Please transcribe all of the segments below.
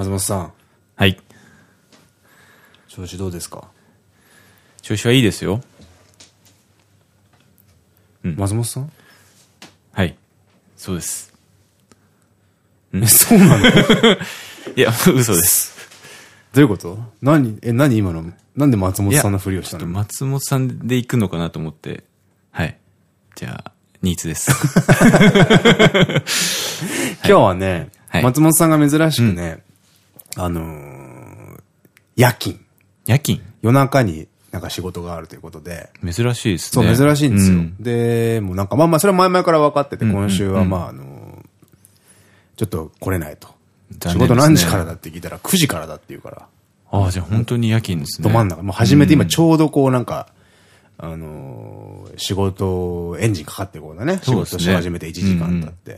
松本さん、はい。調子どうですか？調子はいいですよ。うん松本さん？はい。そうです。え、そうなの？ど いや、嘘です。ういうこと？何、え、何今の？なんで松本さんのふりをしたの？松本さんで行くのかなと思って。はい。じゃあ、ニーツです。今日はね、はい松本さんが珍しくね、あのー夜勤。夜勤？夜中になんか仕事があるということで、珍しいですそう、ね。珍しいんですよ。うんで、もうなんか、まあまあ、それは前々から分かってて、うん今週はうんまあ、あのーちょっと来れないと。ね事何時からだって聞いたら9時からだって言うから。ああ、じゃあ本当に夜勤ですね。ど真ん中。もう初めて今ちょうどこうなんか、あのー仕事、エンジンかかってるこうだね。ね事し始めて1時間経って。っ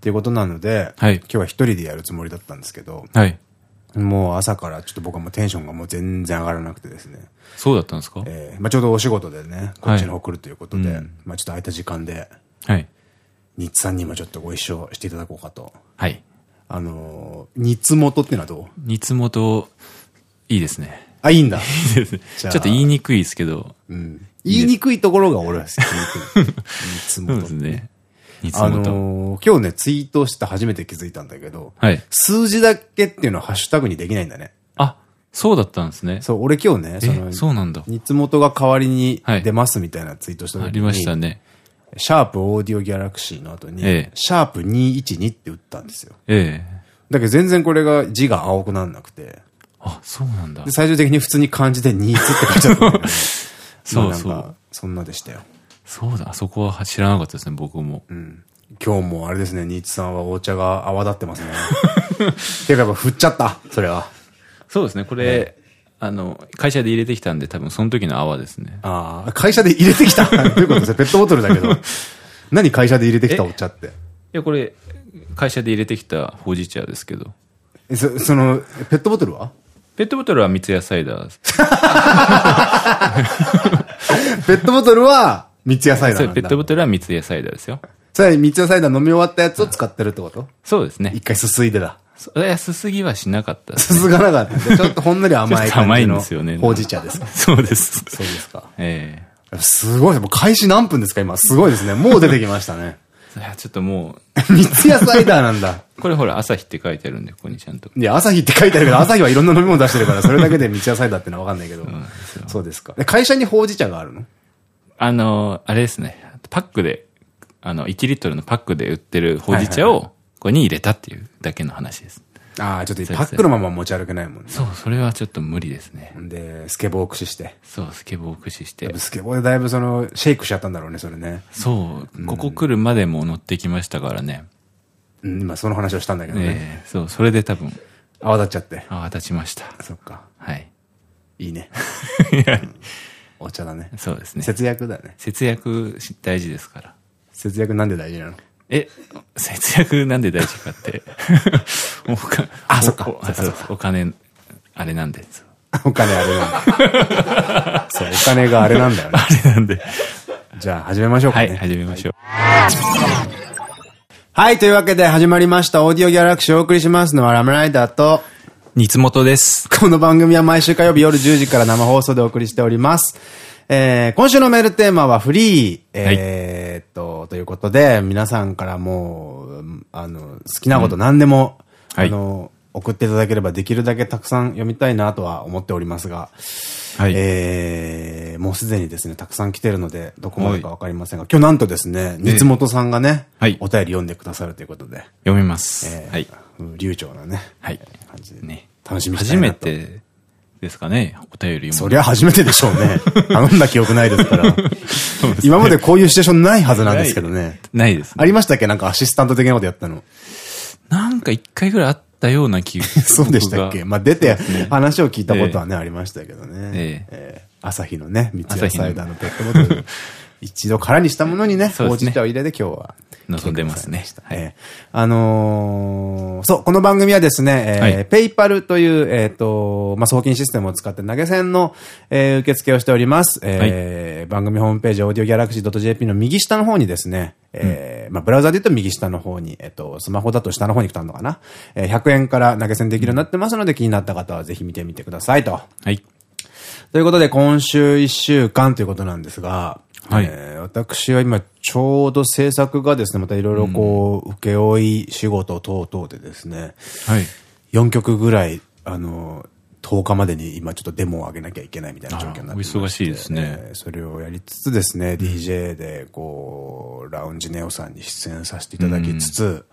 ていうことなので、はい今日は一人でやるつもりだったんですけど、はい。もう朝からちょっと僕はもうテンションがもう全然上がらなくてですね。そうだったんですか？えーまあちょうどお仕事でね、こっちの方はい来るということで、うんまあちょっと空いた時間で、はい。ニッツさんにもちょっとご一緒していただこうかと。はい。あのー、ニッツ元っていうのはどう？三つ元、いいですね。あ、いいんだ。いいですね。ちょっと言いにくいですけど。うん。言いにくいところが俺は好き。ニッツそう元ですね。三つあ元。のー今日ね、ツイートして初めて気づいたんだけど、はい。数字だけっていうのはハッシュタグにできないんだね。あ、そうだったんですね。そう、俺今日ね、そのえ、、そうなんだ。ニッツ元が代わりにはい出ますみたいなツイートした時に、ありましたね。シャープオーディオギャラクシーの後に、ええシャープ212って打ったんですよ。ええ。だけど全然これが字が青くなんなくて、あ、そうなんだで。最終的に普通に漢字でニーツって書いちゃったんだけど、そうまあそうなんか、そんなでしたよ。そうだ、あそこは知らなかったですね、僕も。今日もあれですね、ニーツさんはお茶が泡立ってますね。ていうかやっぱ振っちゃった、それは。そうですね、これ、あの、会社で入れてきたんで、多分その時の泡ですね。ああ、会社で入れてきた？どういうことですか？ペットボトルだけど。何会社で入れてきたお茶って？いや、これ、会社で入れてきたほうじ茶ですけど。えそその、ペットボトルは？ペットボトルは三ツ矢サイダー。ペットボトルは、三ツ矢サイダーそう。ペットボトルは三ツ矢サイダーですよ。それ三ツ矢サイダー飲み終わったやつを使ってるってこと？そうですね一。回すすいでだ。そいや、すすぎはしなかったですすすがなかった。ちょっとほんのり甘い感じのんですよね。ほうじ茶ですか。そうです。そうですか。えすごいです。もう開始何分ですか今？すごいですね。もう出てきましたね。え いや、ちょっとも三ツ矢サイダーなんだ。う、これほら、朝日って書いてあるんで、ここにちゃんと。いや、朝日って書いてあるけど、朝日はいろんな飲み物出してるから、それだけで三ツ矢サイダーってのはわかんないけど。そうですか。で会社にほうじ茶があるの？あの、あれですね。パックで、あの、1リットルのパックで売ってるほうじ茶を、ここに入れたっていうだけの話です。ああ、ちょっとパックのまま持ち歩けないもんね。そう、それはちょっと無理ですね。で、スケボーを駆使して。そう、スケボーを駆使して。スケボーでだいぶその、シェイクしちゃったんだろうね、それね。そう、ここ来るまでも乗ってきましたからね。うん、今その話をしたんだけどね。ええそう、それで多分、泡立っちゃって。泡立ちました。そっか。はい。いいね。お茶だね。そうですね。節約だね。節約し大事ですから。節約なんで大事なの？え、節約なんで大事かって。おかあそっかお金、あれなんで。お金あれなんだ。そう、お金があれなんだよね。あれなんで。じゃあ始めましょうかね。はい、始めましょう。はい、というわけで始まりました。オーディオギャラクシーをお送りしますのはラムライダーと、煮つもとです。この番組は毎週火曜日夜10時から生放送でお送りしております。えー、今週のメールテーマはフリー、えーっと、ということで、皆さんからもう、あの、好きなこと何でも、はいあの、送っていただければできるだけたくさん読みたいなとは思っておりますが、はい。えー、もうすでにですね、たくさん来てるので、どこまでかわかりませんが、今日なんとですね、三本さんがね、はいお便り読んでくださるということで、読みます。えーはい。うん流暢なね、はい。感じで、ね。楽しみ初めてですかね、お便りそも。りゃ初めてでしょうね。頼んだ記憶ないですから。今までこういうシチュエーションないはずなんですけどね。ないですね。ありましたっけ？なんかアシスタント的なことやったの。なんか一回ぐらいあったような気が。そうでしたっけ？まあ出て話を聞いたことはね、ありましたけどね。ええー朝日のね、三ツ矢サイダーのペットボトル。一度空にしたものにねほうじ茶を入れて今日は望んでますね。はい。えー、あのー、そう、この番組はですね、えー、はい、ペイパルという、えっ、ー、と、まあ、送金システムを使って投げ銭の、えー、受付をしております。えー、はい、番組ホームページ、オーディオギャラクシー .jp の右下の方にですね、えー、うん、まあ、ブラウザで言うと右下の方に、えっ、と、スマホだと下の方に来たのかな。えー、100円から投げ銭できるようになってますので、気になった方はぜひ見てみてくださいと。はい。ということで、今週1週間ということなんですが、はい、えー、私は今、ちょうど制作がですね、またいろいろこう、請負い仕事等々でですね、はい、4曲ぐらい、あの、10日までに今ちょっとデモを上げなきゃいけないみたいな状況になってお忙しいですね、えー、それをやりつつですね、うん、DJ でこう、ラウンジネオさんに出演させていただきつつ、うん、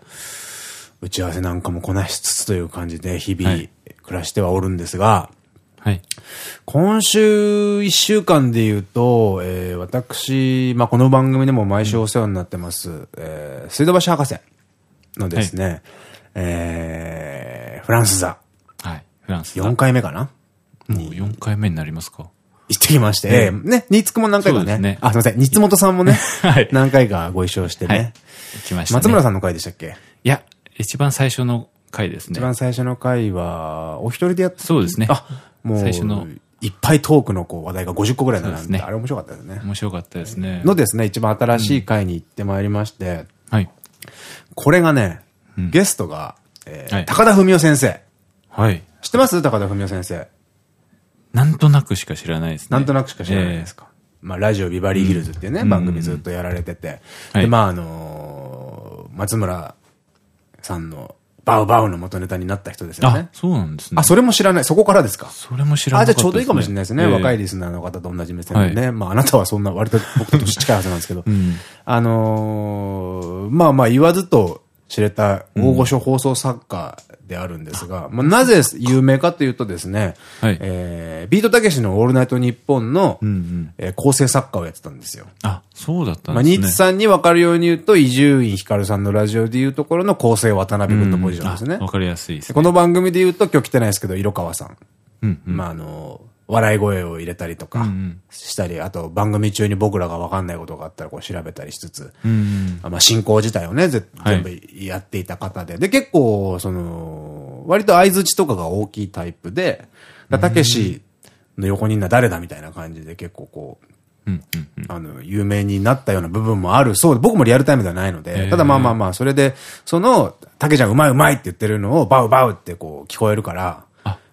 打ち合わせなんかもこなしつつという感じで日々暮らしてはおるんですが、はいはい。今週一週間で言うと、えー、私、まあ、この番組でも毎週お世話になってます、うん、えー、水道橋博士のですね、はい、えー、フランス座。はい、フランス座。4回目かな？もう4回目になりますか？行ってきまして、えー、ね、ニーツクも何回かね。ねあ、すいません、ニツモトさんもね、はい、何回かご一緒してね。はい、行きました、ね、松村さんの回でしたっけ？いや、一番最初の回ですね。一番最初の回は、お一人でやってそうですね。あ、もう、最初の、いっぱいトークのこう話題が50個ぐらいなんで、ね、あれ面白かったですね。面白かったですね。のですね、一番新しい回に行ってまいりまして、はい。これがね、ゲストが、えー高田文夫先生。はい。知ってます？高田文夫先生。なんとなくしか知らないですね。なんとなくしか知らないですか。まあ、ラジオビバリーヒルズっていうね、番組ずっとやられてて。で、まあ、あの松村さんのバウバウの元ネタになった人ですよね。あ、そうなんですね。あ、それも知らない。そこからですか？それも知らない。あ、じゃあちょうどいいかもしれないですね。若いリスナーの方と同じ目線でね。まあ、あなたはそんな割と僕と近いはずなんですけど。あのまあまあ言わずと知れた大御所放送作家であるんですが、まあ、なぜ有名かというとですね、はい、えー、ビートたけしのオールナイトニッポンの、え構成作家をやってたんですよ。あ、そうだったんですね。まあ、ニッツさんに分かるように言うと、伊集院光さんのラジオで言うところの構成渡辺君のポジションですね。わ、かりやすいです、ね、この番組で言うと、今日来てないですけど、色川さん。うんうん、まあ、あの、笑い声を入れたりとかしたり、あと番組中に僕らが分かんないことがあったらこう調べたりしつつ、まあ進行自体をね、全部やっていた方で。で、結構、その、割と相槌とかが大きいタイプで、たけしの横にいるのは誰だみたいな感じで結構こう、あの、有名になったような部分もある。そう、僕もリアルタイムではないので、ただまあまあまあ、それで、その、たけちゃんうまいうまいって言ってるのをバウバウってこう聞こえるから、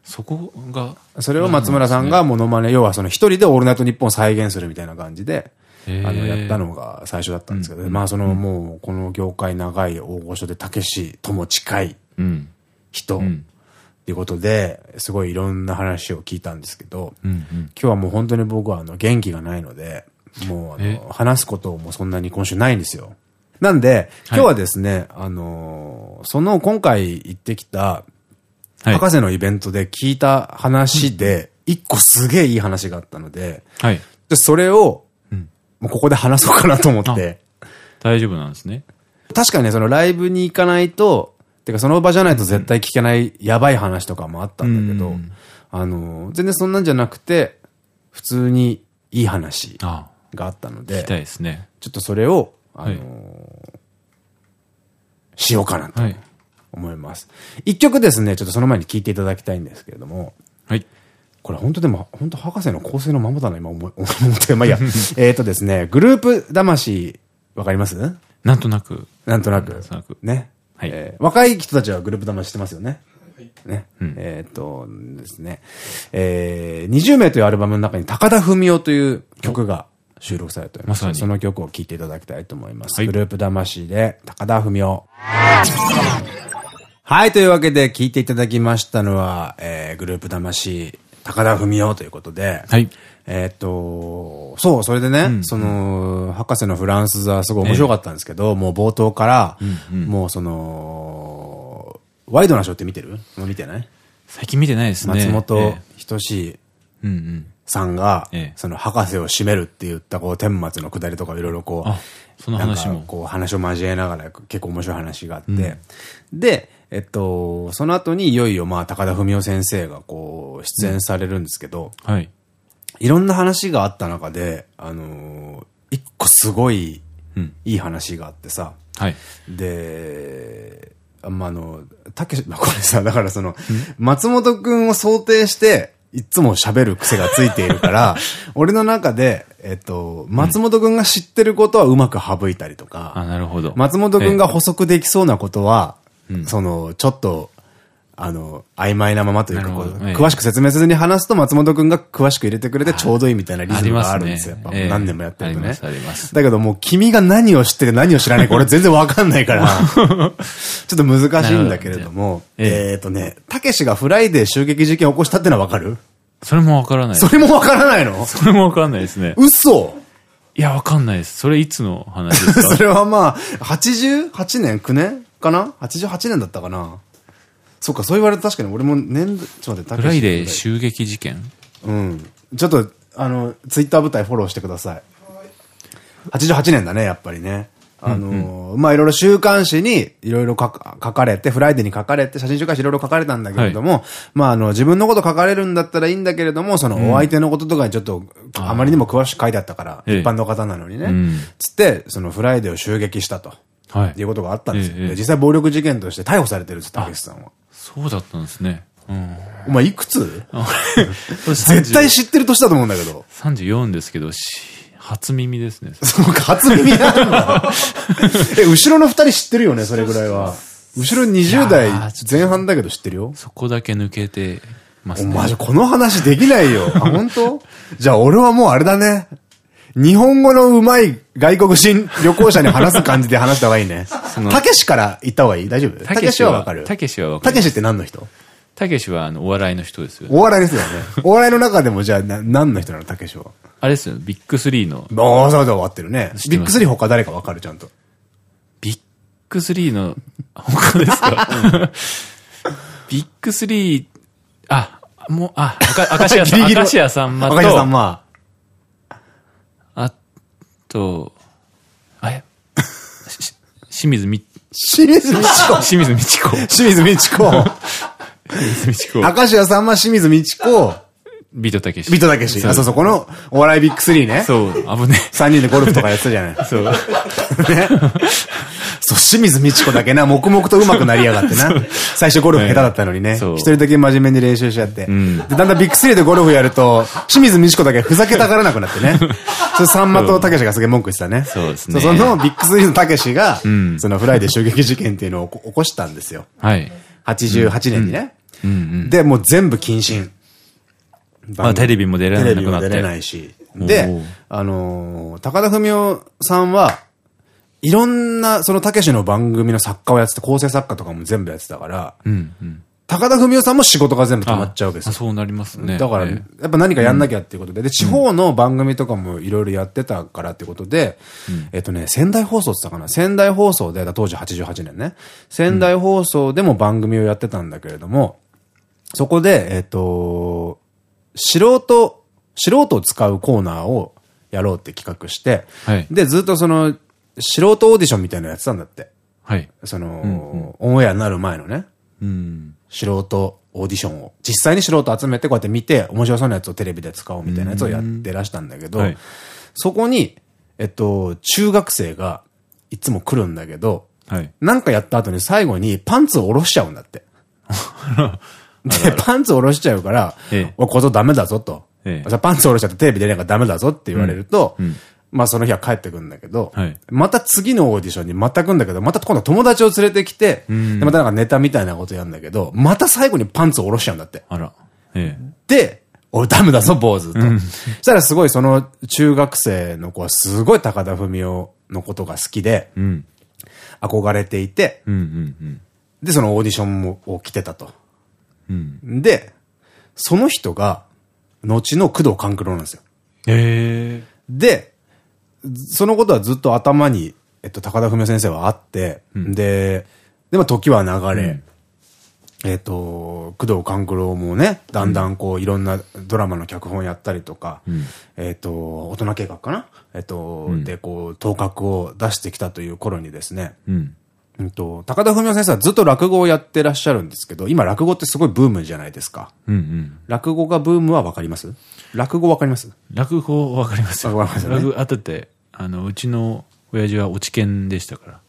そこが。それを松村さんがモノマネ、要はその一人でオールナイトニッポンを再現するみたいな感じで、あの、やったのが最初だったんですけど、まあそのもう、この業界長い大御所で、たけしとも近い人、っていうことで、すごいいろんな話を聞いたんですけど、今日はもう本当に僕はあの元気がないので、もうあの、話すこともそんなに今週ないんですよ。なんで、今日はですね、あの、その今回行ってきた、はい、博士のイベントで聞いた話で、一個すげえいい話があったので、はい、でそれを、もうここで話そうかなと思って。大丈夫なんですね。確かにね、そのライブに行かないと、てかその場じゃないと絶対聞けないやばい話とかもあったんだけど、あの、全然そんなんじゃなくて、普通にいい話があったので、聞きたいですね。ちょっとそれを、あのしようかなと。はい思います。一曲ですね、ちょっとその前に聴いていただきたいんですけれども。はい。これ本当でも、本当博士の構成のままだな、今思 って。まあいいや。えっとですね、グループ魂、わかります？なんとなく。なんとなく。ね。はい、えー、若い人たちはグループ魂してますよね。ね。うん、えっとですね。えー、20名というアルバムの中に高田文夫という曲が収録されております。まその曲を聴いていただきたいと思います。はい、グループ魂で高田文夫。はい、というわけで聞いていただきましたのは、えー、グループ魂、高田文夫ということで、はい。えっと、そう、それでね、うん、その、博士のフランス座すごい面白かったんですけど、えー、もう冒頭から、うんうん、もうその、ワイドなショーって見てる？もう見てない？最近見てないですね。松本人志さんが、その博士を締めるって言った、こう、天末のくだりとかいろいろこう、その話も。こう、話を交えながら結構面白い話があって、うん、で、えっと、その後にいよいよまあ高田文夫先生がこう出演されるんですけど、うん、はい。いろんな話があった中で、あのー、一個すごいいい話があってさ、はい。で、あまあ、あの、たけし、まあこれさ、だからその、松本くんを想定して、いつも喋る癖がついているから、俺の中で、えっと、松本くんが知ってることはうまく省いたりとか、あ、なるほど。松本くんが補足できそうなことは、うんその、ちょっと、あの、曖昧なままというか、こう詳しく説明せずに話すと松本くんが詳しく入れてくれてちょうどいいみたいなリズムがあるんですよ。やっぱ。ええ何年もやってるとね。だけどもう君が何を知ってて何を知らないか俺全然わかんないから、ちょっと難しいんだけれども、えっとね、たけしがフライデー襲撃事件を起こしたってのはわかる？それもわからない。それもわからないの？それもわかんないですね。嘘？いや、わかんないです。それいつの話ですか？それはまあ、88年 ?9 年？かな ?88 年だったかな？そっか、そう言われると確かに俺も年度、ちょっと待って、フライデー襲撃事件？うん。ちょっと、あの、ツイッター部隊フォローしてください。88年だね、やっぱりね。あのー、まあ、いろいろ週刊誌にいろいろ書か書かれて、フライデーに書かれて、写真週刊誌いろいろ書かれたんだけれども、まあ、あの、自分のこと書かれるんだったらいいんだけれども、そのお相手のこととかにちょっと、あまりにも詳しく書いてあったから、ええ一般の方なのにね。うんつって、そのフライデーを襲撃したと。はいいうことがあったんですよ。実際暴力事件として逮捕されてるんです、たけしさんは。そうだったんですね。うん。お前いくつ？絶 絶対知ってる年だと思うんだけど。34ですけど、し初耳ですね。そうか、初耳なんだ。え、後ろの二人知ってるよね、それぐらいは。後ろ20代前半だけど知ってるよ。そこだけ抜けてますおね。前、この話できないよ。あ、本当？じゃあ俺はもうあれだね。日本語の上手い外国人旅行者に話す感じで話した方がいいね。のたけしから言った方がいい？大丈夫？たけしはわかるたけしはわかる？たけしって何の人？たけしはあの、お笑いの人ですよ。お笑いですよね。お笑いの中でもじゃあな何の人なのたけしは？あれですよ、ビッグスリーの、ああ、そうだ、終わってるね。ビッグスリー他誰かわかる、ちゃんと。ビッグスリーの、他ですか？ビッグスリー、あ、もう、あ、あか、明石家さん、ギリギリ明石家さんまと、明石家さんまあと、あれ？清水み、清水美智子。清水美智子。清水美智子。清水美智子。明石家さんま、清水美智子、ビートたけし。ビートたけし。あ、そうそう、このお笑いビッグスリーね。そう、危ね三人でゴルフとかやってたじゃない。え。そう。ね。そう、清水美智子だけな、黙々と上手くなりやがってな。最初ゴルフ下手だったのにね。一人だけ真面目に練習しちゃって。んで、だんだんビッグスリーでゴルフやると、清水美智子だけふざけたがらなくなってね。それさんまとたけしがすげえ文句言ってたね。そうですねそのビッグスリーのたけしが、んそのフライデー襲撃事件っていうのを起こしたんですよ。はい。88年にね。で、もう全部謹慎。まあ、テレビも出れてなくなって。レビも出れないし。おでー、あのー高田文夫さんは、いろんな、そのたけしの番組の作家をやってて、構成作家とかも全部やってたから、うんうん。高田文夫さんも仕事が全部止まっちゃうわけですそうなりますね。だから、えやっぱ何かやんなきゃっていうことで、で、地方の番組とかもいろいろやってたからってことで、えっとね、仙台放送って言ったかな？仙台放送で、だ当時88年ね。仙台放送でも番組をやってたんだけれども、そこで、えっと、素人、素人を使うコーナーをやろうって企画して、はいで、ずっとその、素人オーディションみたいなのやってたんだって。はい。その、オンエアになる前のね。うん。素人オーディションを。実際に素人集めてこうやって見て、面白そうなやつをテレビで使おうみたいなやつをやってらしたんだけど、はいそこに、えっと、中学生がいつも来るんだけど、はい。なんかやった後に最後にパンツを下ろしちゃうんだって。で、パンツを下ろしちゃうから、ええおい、こぞダメだぞと。ええパンツ下ろしちゃってテレビ出れないからダメだぞって言われると、うんうんまあその日は帰ってくるんだけど、はいまた次のオーディションにまた来るんだけど、また今度友達を連れてきて、んでまたなんかネタみたいなことやるんだけど、また最後にパンツを下ろしちゃうんだって。あら。ええ。で、おい、ダメだぞ、坊主と。そしたらすごいその中学生の子はすごい高田文夫のことが好きで、うん。憧れていて、うんうんうん。で、そのオーディションもを来てたと。うん。で、その人が、後の工藤官九郎なんですよ。ええ。で、そのことはずっと頭に、えっと、高田文夫先生はあって、で、でも時は流れ、えっと、工藤官九郎もね、だんだんこう、いろんなドラマの脚本やったりとか、えっと、大人計画かな？えっと、で、こう、頭角を出してきたという頃にですね、うん。うんと、高田文夫先生はずっと落語をやってらっしゃるんですけど、今落語ってすごいブームじゃないですか。うんうん。落語がブームはわかります？落語わかります？落語わかりますよ。わかりますよね落語、あとって、あの、うちの親父は落ち研でしたから。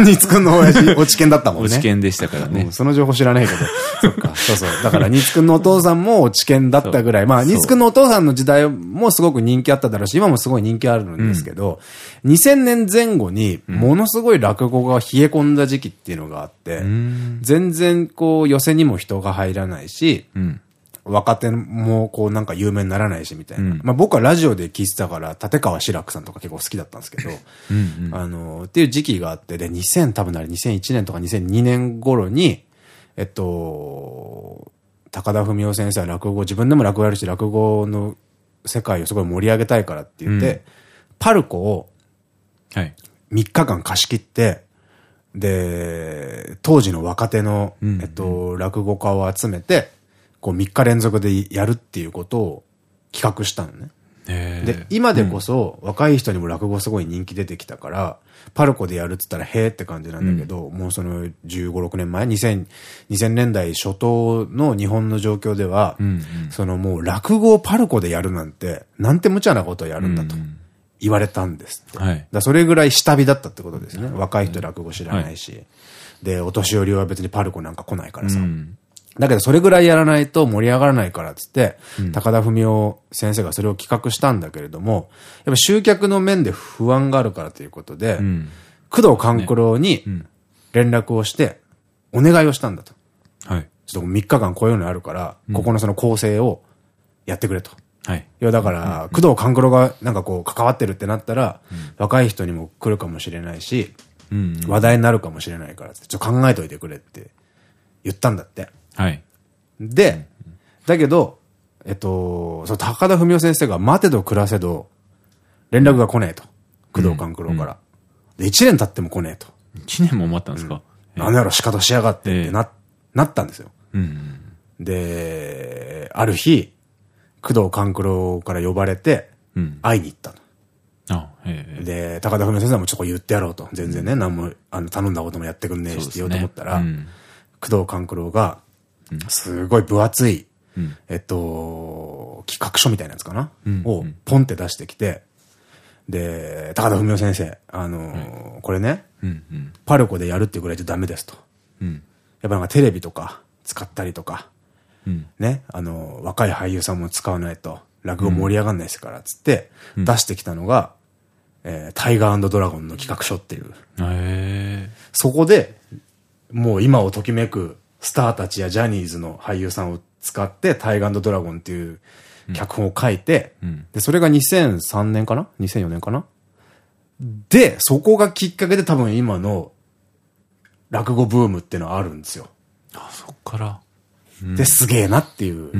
ニツ くんの親父、落ち研だったもんね。落ち研でしたからね。その情報知らないけど。そっか。そうそう。だから、ニツくんのお父さんも落ち研だったぐらい。まあ、ニツくんのお父さんの時代もすごく人気あっただろうし、今もすごい人気あるんですけど、うん、2000年前後に、ものすごい落語が冷え込んだ時期っていうのがあって、うん、全然こう、寄せにも人が入らないし、うん若手もこうなんか有名にならないしみたいな。うん、まあ僕はラジオで聞いてたから、立川志らくさんとか結構好きだったんですけど、うんうん、あの、っていう時期があって、で、2000多分あれ2001年とか2002年頃に、えっと、高田文夫先生は落語、自分でも落語やるし、落語の世界をすごい盛り上げたいからって言って、うん、パルコを3日間貸し切って、で、当時の若手の、えっと、落語家を集めて、こう3日連続でやるっていうことを企画したのね。で、今でこそ若い人にも落語すごい人気出てきたから、パルコでやるって言ったらへーって感じなんだけど、うん、もうその15、6年前、2000、2000年代初頭の日本の状況では、うんうん、そのもう落語をパルコでやるなんて、なんて無茶なことをやるんだと言われたんですって。はい、だそれぐらい下火だったってことですね。若い人落語知らないし。はい、で、お年寄りは別にパルコなんか来ないからさ。うんだけどそれぐらいやらないと盛り上がらないからっつって、うん、高田文夫先生がそれを企画したんだけれども、やっぱ集客の面で不安があるからということで、うん、工藤官九郎に連絡をして、お願いをしたんだと。はい。ちょっと3日間こういうのあるから、うん、ここのその構成をやってくれと。はい。いや、だから、工藤官九郎がなんかこう関わってるってなったら、若い人にも来るかもしれないし、話題になるかもしれないから、ちょっと考えといてくれって言ったんだって。はい。で、だけど、えっと、その高田文夫先生が待てど暮らせど、連絡が来ねえと。工藤官九郎から。で、一年経っても来ねえと。一年も待ったんですか、うん、あの野郎仕方しやがってってな、なったんですよ。で、ある日、工藤官九郎から呼ばれて、会いに行ったの。で、高田文夫先生もちょっと言ってやろうと。全然ね、何も、あの、頼んだこともやってくんねえしって言おうと思ったら、工藤官九郎が、すごい分厚い、えっと、企画書みたいなやつかな、をポンって出してきて、で、高田文夫先生、あのこれね、パルコでやるっていうぐらいじゃダメですと。やっぱなんかテレビとか使ったりとか、ね、あの、若い俳優さんも使わないと、落語盛り上がんないですから、つって、出してきたのが、えー、タイガードラゴンの企画書っていう。そこで、もう今をときめくスターたちやジャニーズの俳優さんを使ってタイガードラゴンっていう脚本を書いて、うん、で、それが2003年かな ?2004 年かな？で、そこがきっかけで多分今の落語ブームっていうのはあるんですよ。あ、そっから。で、すげえなっていう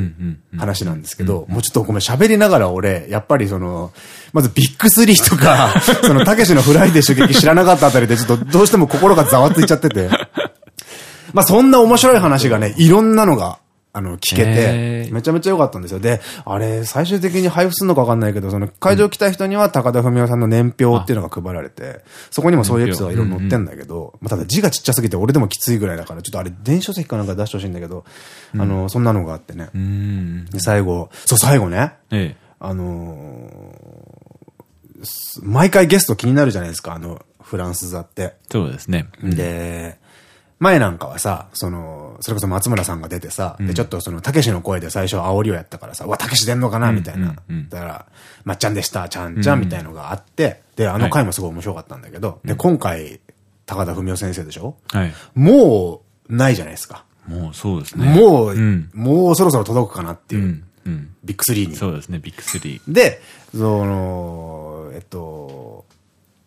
話なんですけど、もうちょっとごめん、喋りながら俺、やっぱりその、まずビッグスリーとか、その、たけしのフライデー襲撃知らなかったあたりで、ちょっとどうしても心がざわついちゃってて。まあそんな面白い話がね、いろんなのが、あの、聞けて、めちゃめちゃ良かったんですよ。で、あれ、最終的に配布するのかわかんないけど、その、会場来た人には高田文夫さんの年表っていうのが配られて、そこにもそういうエピソードがいろいろ載ってんだけど、まあただ字がちっちゃすぎて俺でもきついぐらいだから、ちょっとあれ、電子書籍かなんか出してほしいんだけど、あの、そんなのがあってね。で、最後、そう、最後ね。あの毎回ゲスト気になるじゃないですか、あの、フランス座って。そうですね。で、前なんかはさ、その、それこそ松村さんが出てさ、うん、で、ちょっとその、たけしの声で最初煽りをやったからさ、うわ、たけし出んのかなみたいな。だから、まっちゃんでした、ちゃんちゃんみたいのがあって、で、あの回もすごい面白かったんだけど、で、今回、高田文夫先生でしょ？はい。もう、ないじゃないですか。もうそうですね。もう、もうそろそろ届くかなっていう。うん。ビッグスリーに。そうですね、ビッグスリー。で、その、えっと、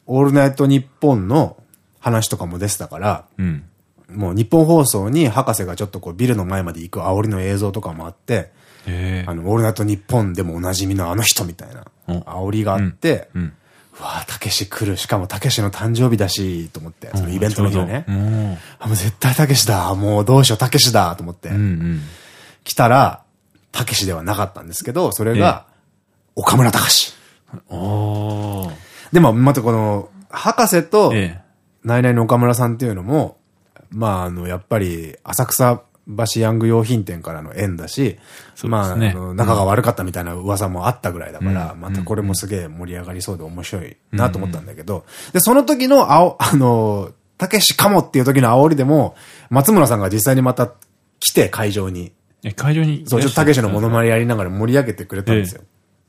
オールナイトニッポンの話とかも出てたから、うん。もう日本放送に博士がちょっとこうビルの前まで行く煽りの映像とかもあって、あの、オールナイト日本でもおなじみのあの人みたいな煽りがあって、うん、うわぁ、たけし来る。しかもたけしの誕生日だし、と思って、そのイベントの日はね。あ、もう絶対たけしだ。もうどうしよう、たけしだ。と思って。来たら、たけしではなかったんですけど、それが、岡村隆史。でも、またこの、博士と、ナイナイの岡村さんっていうのも、まあ、あの、やっぱり、浅草橋ヤング用品店からの縁だし、ね、まあ、あの、仲が悪かったみたいな噂もあったぐらいだから、うん、またこれもすげえ盛り上がりそうで面白いなと思ったんだけど、で、その時の青、あの、たけしかもっていう時の煽りでも、松村さんが実際にまた来て会場に。え、会場にそう、ちょっとたけしのモノマネやりながら盛り上げてくれたんですよ。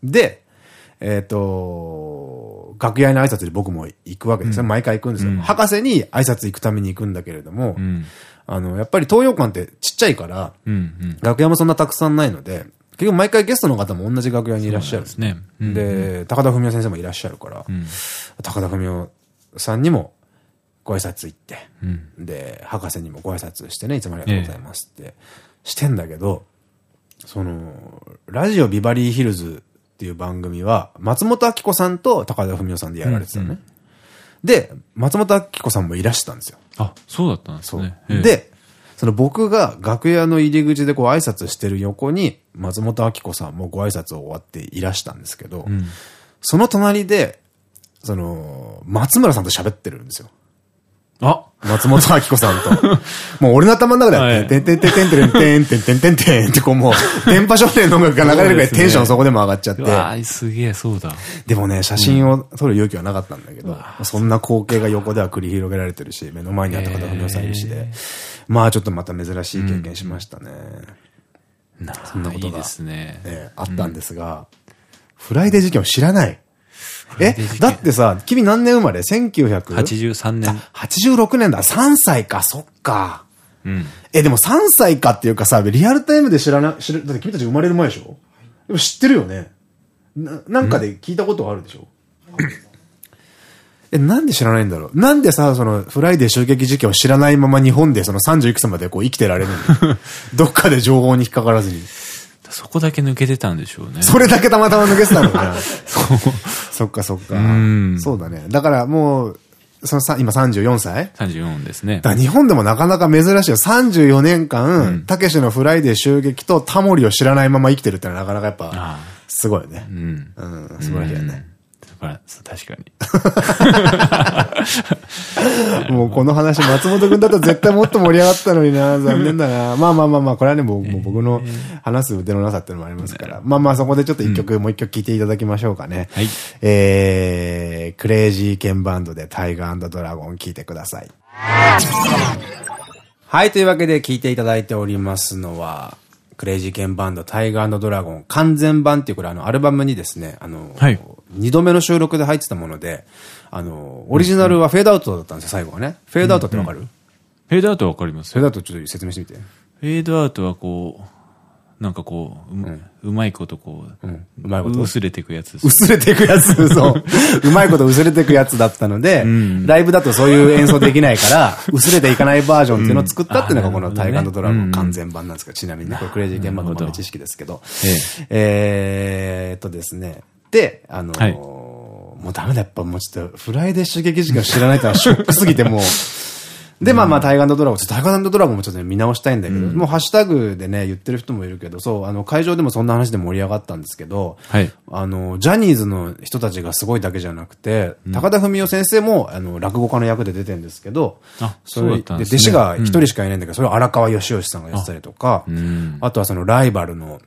で、えっ、と、楽屋に挨拶で僕も行くわけですよ。毎回行くんですよ。博士に挨拶行くために行くんだけれども、あの、やっぱり東洋館ってちっちゃいから、楽屋もそんなたくさんないので、結局毎回ゲストの方も同じ楽屋にいらっしゃるんですね。で、高田文夫先生もいらっしゃるから、高田文夫さんにもご挨拶行って、で、博士にもご挨拶してね、いつもありがとうございますってしてんだけど、その、ラジオビバリーヒルズっていう番組は、松本明子さんと高田文夫さんでやられてたのね。で、松本明子さんもいらしてたんですよ。あ、そうだったんですね。で、その僕が楽屋の入り口でこう挨拶してる横に、松本明子さんもご挨拶終わっていらしたんですけど、その隣で、その、松村さんと喋ってるんですよ。あ松本明子さんと。もう俺の頭の中では、てんてんてんてんてんてんてんてんてんてんってこうもう、電波少年の音楽が流れるぐらいテンションそこでも上がっちゃって。わあ、すげえ、そうだ。でもね、写真を撮る勇気はなかったんだけど、そんな光景が横では繰り広げられてるし、目の前には高田文夫さんいるしで、まあちょっとまた珍しい経験しましたね。そんなことが。いいですね。えあったんですが、フライデー事件を知らない。え、だってさ、君何年生まれ ?1983 年。86年だ。3歳か、そっか。うん。え、でも3歳かっていうかさ、リアルタイムで知らな、知る、だって君たち生まれる前でしょ？でも知ってるよね。な、なんかで聞いたことあるでしょ？え、なんで知らないんだろう？なんでさ、その、フライデー襲撃事件を知らないまま日本でその30いくつまでこう生きてられるの？どっかで情報に引っかからずに。そこだけ抜けてたんでしょうね。それだけたまたま抜けてたのね。そう。そっかそっか。そうだね。だからもう、そのさ、今34歳 ?34 ですね。だ日本でもなかなか珍しいよ。34年間、たけしのフライデー襲撃とタモリを知らないまま生きてるってのはなかなかやっぱ、すごいよね。うん。うん、素晴らしいよね。確かに。もうこの話、松本くんだと絶対もっと盛り上がったのにな。残念だな。まあまあまあまあ、これはね、僕も僕の話す腕のなさっていうのもありますから。まあまあそこでちょっと一曲、もう一曲聴いていただきましょうかね。はい。えー、クレイジーケンバンドでタイガードラゴン聴いてください。はい、というわけで聴いていただいておりますのは、クレイジーケンバンドタイガードラゴン完全版っていうこれあのアルバムにですね、あの、はい、2度目の収録で入ってたもので、あの、オリジナルはフェードアウトだったんですよ、最後はね。フェードアウトってわかる、うんうん、フェードアウトわかりますフェードアウトちょっと説明してみて。フェードアウトはこう、なんかこう、う,うまいことこう、うまいこと？薄れていくやつ。薄れていくやつ、そう。うまいこと薄れていくやつだったので、ライブだとそういう演奏できないから、薄れていかないバージョンっていうのを作ったっていうのがこのタイガードラゴン完全版なんですけど、ちなみにね、これクレイジーケンバンドの知識ですけど。えーっとですね。で、あの、もうダメだ、やっぱもうちょっと、フライデー襲撃事件を知らないってのはショックすぎてもう、で、まあまあ、タイガードラゴン、タイガードラゴンもちょっとね、見直したいんだけど、もうハッシュタグでね、言ってる人もいるけど、そう、あの、会場でもそんな話で盛り上がったんですけど、はい。あの、ジャニーズの人たちがすごいだけじゃなくて、高田文夫先生も、あの、落語家の役で出てるんですけど、あ、そうだったんです弟子が一人しかいないんだけど、それを荒川良々さんがやってたりとか、あとはそのライバルの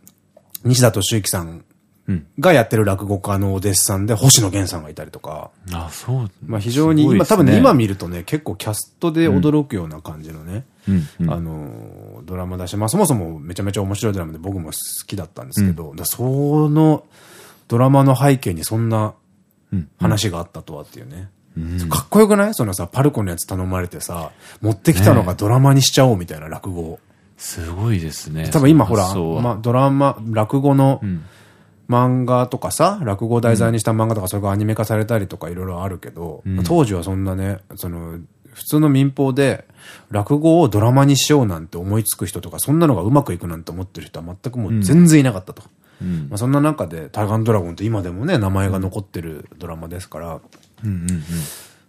西田敏行さんがやってる落語家のお弟子さんで、星野源さんがいたりとか。あ、そう。まあ非常に、今、多分ね、今見るとね、結構キャストで驚くような感じのね、あの、ドラマだし、まあそもそもめちゃめちゃ面白いドラマで僕も好きだったんですけど、そのドラマの背景にそんな話があったとはっていうね。かっこよくない？そのさ、パルコのやつ頼まれてさ、持ってきたのがドラマにしちゃおうみたいな落語。すごいですね。多分今ほら、まあドラマ、落語の、漫画とかさ、落語を題材にした漫画とか、それがアニメ化されたりとかいろいろあるけど、うん、当時はそんなね、その、普通の民放で、落語をドラマにしようなんて思いつく人とか、そんなのがうまくいくなんて思ってる人は全くもう全然いなかったと。まあそんな中で、タイガンドラゴンって今でもね、名前が残ってるドラマですから、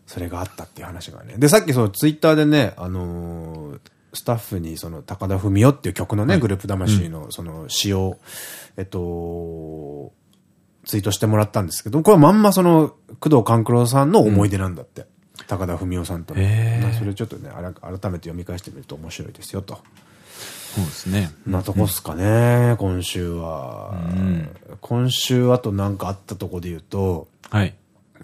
それがあったっていう話がね。で、さっきそのツイッターでね、あのー、スタッフにその高田文夫っていう曲のね、はい、グループ魂のその詩を、えっと、ツイートしてもらったんですけど、これはまんまその、工藤官九郎さんの思い出なんだって。うん、高田文夫さんとの。それちょっとね、改めて読み返してみると面白いですよと。そうですね。なとこっすかね、今週は。うん、今週あとなんかあったとこで言うと、はい。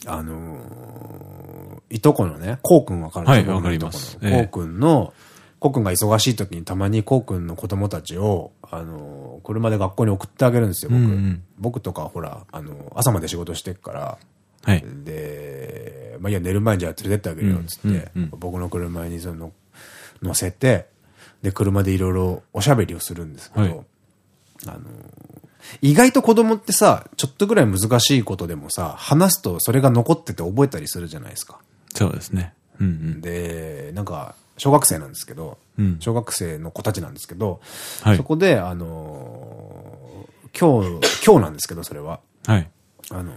あのー、いとこのね、こうくんわかるはいわかりますこうくんの、こうくんが忙しい時にたまにこうくんの子供たちを、あの、車で学校に送ってあげるんですよ、僕。うんうん僕とかほら、あの、朝まで仕事してっから、はい。で、まあ、いや、寝る前にじゃあ連れてってあげるよ、つって、僕の車にその、乗せて、で、車でいろいろおしゃべりをするんですけど、はいあの、意外と子供ってさ、ちょっとぐらい難しいことでもさ、話すとそれが残ってて覚えたりするじゃないですか。そうですね。うんうん。で、なんか、小学生なんですけど、うん小学生の子たちなんですけど、はいそこで、あのー今日、今日なんですけど、それは。はい。あの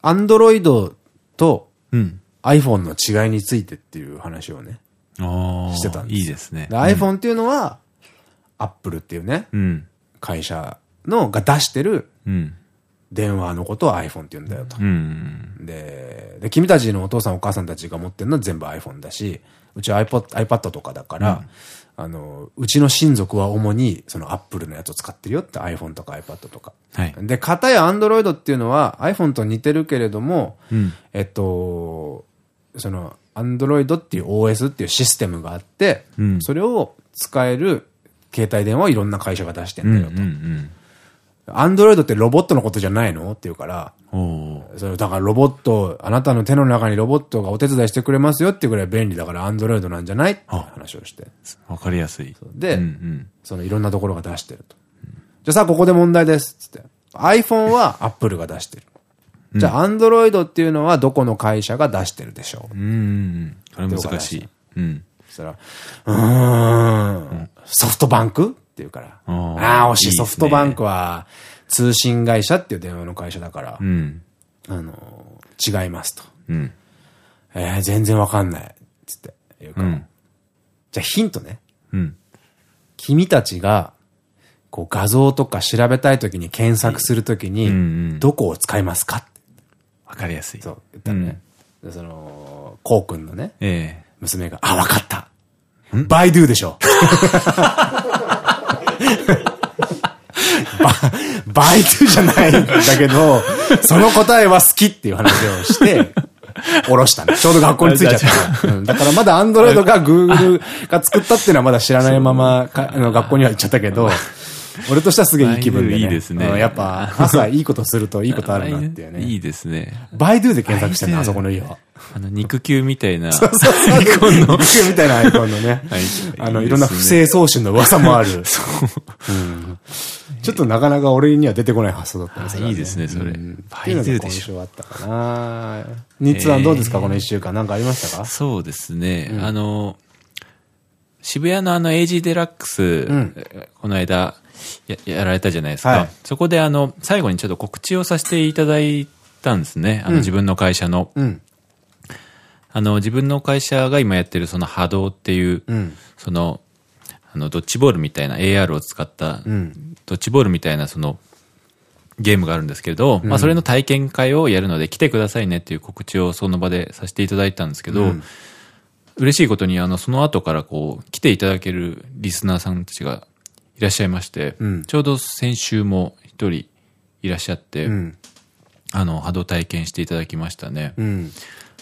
アンドロイドとうん。iPhone の違いについてっていう話をね。してたんですよいいですねで。iPhone っていうのは、Apple っていうね、うん。会社のが出してるうん。電話のことを iPhone って言うんだよと。うん。でで、君たちのお父さんお母さんたちが持ってるのは全部 iPhone だし、うちは iPod, iPad とかだから、あの、うちの親族は主にその Apple のやつを使ってるよって iPhone とか iPad とか。はい。で、片や Android っていうのは iPhone と似てるけれども、うん。えっと、その、Android っていう OS っていうシステムがあって、うんそれを使える携帯電話をいろんな会社が出してんうん。うだよと。ん。Android ってロボットのことじゃないの？って言うから、それだからロボット、あなたの手の中にロボットがお手伝いしてくれますよっていうぐらい便利だから Android なんじゃない？って話をして。わかりやすい。で、うんうん。そのいろんなところが出してると。じゃあさあここで問題です。つって。iPhone は Apple が出してる。じゃあ Android っていうのはどこの会社が出してるでしょう？うん。これ難しい。うん。そしたら、うーん、ソフトバンク？って言うから。あーあ惜しい。ソフトバンクは通信会社っていう電話の会社だからう、ん。あの、違いますと。うん。えー、全然わかんない。つって言うから。うん。じゃあヒントね。うん。君たちが、こう画像とか調べたいときに検索するときうんうんに、どこを使いますかってわかりやすい。そう言ったらね。でその、こうくんのね、え娘が、あ、わかったバイドゥでしょ バ バイドゥじゃないんだけど、その答えは好きっていう話をして、下ろしたね。ちょうど学校に着いちゃった。うんだからまだアンドロイドが Google が作ったっていうのはまだ知らないままかあの学校には行っちゃったけど、俺としてはすげえいい気分で、ね。いいですねうんやっぱ朝いいことするといいことあるなっていうね。いいですね。バイドゥで検索してんの、あそこの家は。あの、肉球みたいな。そうそうそう。アイコンの。みたいなアイコンのね。はいあの、いろんな不正送信の噂もある。うんちょっとなかなか俺には出てこない発想だったんですあいいですねそれうんバイドゥでしょ週あったかな。日ツはどうですか、この一週間。なんかありましたか？そうですね。あの、渋谷のあの AG デラックス、んこの間ややられたじゃないですか。はいそこであの、最後にちょっと告知をさせていただいたんですね。あの、自分の会社の。うん。あの、自分の会社が今やってるその波動っていう、うん。その、あの、ドッジボールみたいな AR を使った、うん。ドッジボールみたいなその、ゲームがあるんですけれど、まあそれの体験会をやるので来てくださいねっていう告知をその場でさせていただいたんですけど、うん嬉しいことにあのその後からこう来ていただけるリスナーさんたちがいらっしゃいまして、うん。ちょうど先週も一人いらっしゃって、うん。あの波動体験していただきましたね。うん。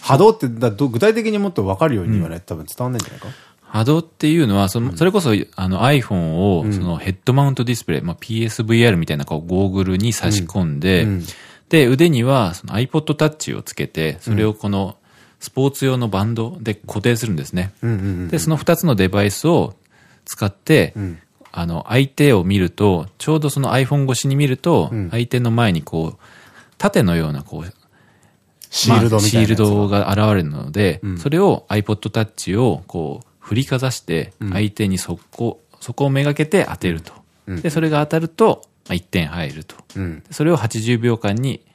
波動ってだど具体的にもっと分かるように言わないと多分伝わんないんじゃないか？波動っていうのは、その、それこそ、あの iPhone を、そのヘッドマウントディスプレイ、まあ、PSVR みたいなこうゴーグルに差し込んで、うん。で、腕にはその iPod Touch をつけて、それをこのスポーツ用のバンドで固定するんですね。で、その二つのデバイスを使って、んあの、相手を見ると、ちょうどその iPhone 越しに見ると、ん相手の前にこう、縦のようなこう、シールドみたいなシールドが現れるので、それを iPod Touch をこう振りかざして、相手にそこ、そこをめがけて当てると。で、それが当たると、まあ、1点入ると。うん。それを80秒間に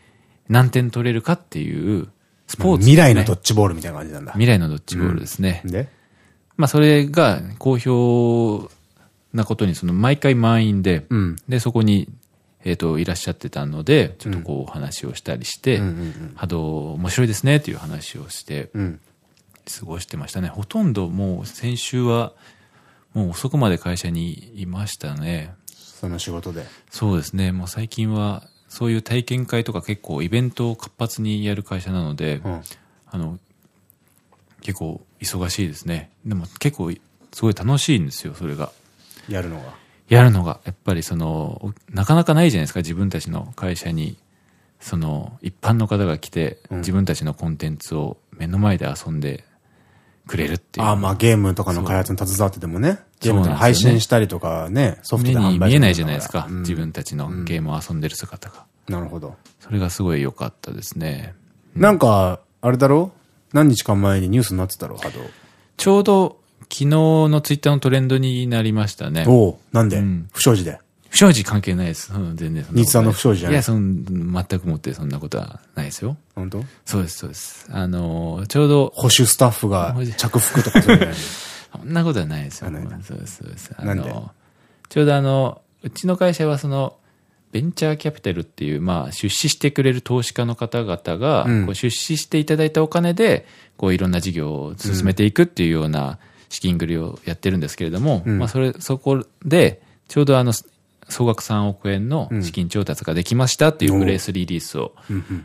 何点取れるかっていうスポーツ、未来のドッジボールみたいな感じなんだ。未来のドッジボールですね。で？まあそれが好評なことに、その毎回満員で、うんで、そこに、えっ、と、いらっしゃってたので、ちょっとこうお話をしたりして、波動面白いですねっていう話をして、うん。過ごしてましたね。ほとんどもう先週は、もう遅くまで会社にいましたね。その仕事で。そうですね。もう最近はそういう体験会とか結構イベントを活発にやる会社なので、うんあの、結構忙しいですね。でも結構すごい楽しいんですよ、それが。やるのが？やるのが、やっぱりその、なかなかないじゃないですか、自分たちの会社に、その、一般の方が来て、うん自分たちのコンテンツを目の前で遊んでくれるっていう。ああ、まあゲームとかの開発に携わっててもね。ゲームとか配信したりとかね、ソフト目で販売に見えないじゃないですか、うん自分たちのゲームを遊んでる姿が。なるほど。それがすごい良かったですね。なんか、あれだろ？何日か前にニュースになってたろ、波動。ちょうど昨日のツイッターのトレンドになりましたね。おおなんで？うん不祥事で。不祥事関係ないです。うん、全然。日産の不祥事じゃないいや、そん、全くもってそんなことはないですよ。本当？そうです、そうです。あの、ちょうど、保守スタッフが着服とかそうい そんなことはないですよ。そうです、そうです。あの、ちょうどあの、うちの会社はその、ベンチャーキャピタルっていう、まあ、出資してくれる投資家の方々が、うんこう出資していただいたお金で、こういろんな事業を進めていくっていうような資金繰りをやってるんですけれども、うん。まあ、それ、そこで、ちょうどあの、総額3億円の資金調達ができましたっていうプレスリリースを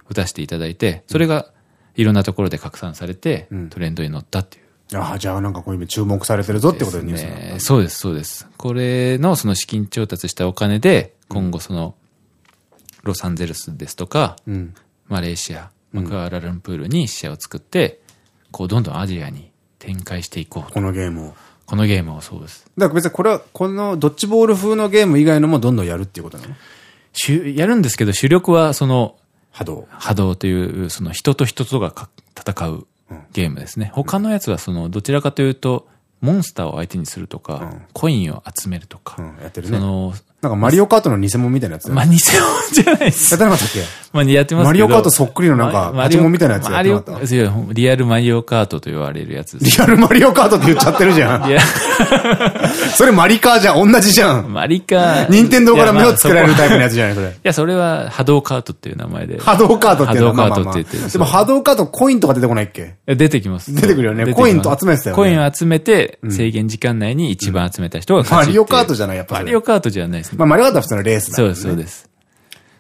打たせていただいて、それがいろんなところで拡散されてうん、トレンドに乗ったっていう。ああ、じゃあなんかこういう注目されてるぞってことでニュースなそうです、そうです。これのその資金調達したお金で、今後その、ロサンゼルスですとか、うん。マレーシア、まあクアラルンプールに支社を作って、こう、どんどんアジアに展開していこうと。このゲームを。このゲームをそうです。だから別にこれは、このドッジボール風のゲーム以外のもどんどんやるっていうことなの？主やるんですけど、主力はその、波動。波動という、その人と人とがか戦うゲームですね。他のやつはその、どちらかというと、モンスターを相手にするとか、うんコインを集めるとか、うん、やってるね。その、なんかマリオカートの偽物みたいなやつまあ、ね。偽物じゃないですやってなかったっけ？まあ、やってますけど。マリオカートそっくりのなんかマパチモンみたいなやつやってなかった？リアルマリオカートと言われるやつ。リアルマリオカートって言っちゃってるじゃん。いや、それマリカーじゃん、同じじゃん。マリカ。任天堂から目をつけられるタイプのやつ。つじゃない、それ。いや、それは波動カートっていう名前で。波動カートっていうのは波動カートって言ってる。でも波動カートコインとか出てこないっけ？え出てきます。出てくるよねコインと集めてたよねコインを集めて、制限時間内に一番集めた人がマリオカートじゃないやっぱマリオカートじゃないですね。まあマリオカートは普通のレースだそうです、そうです。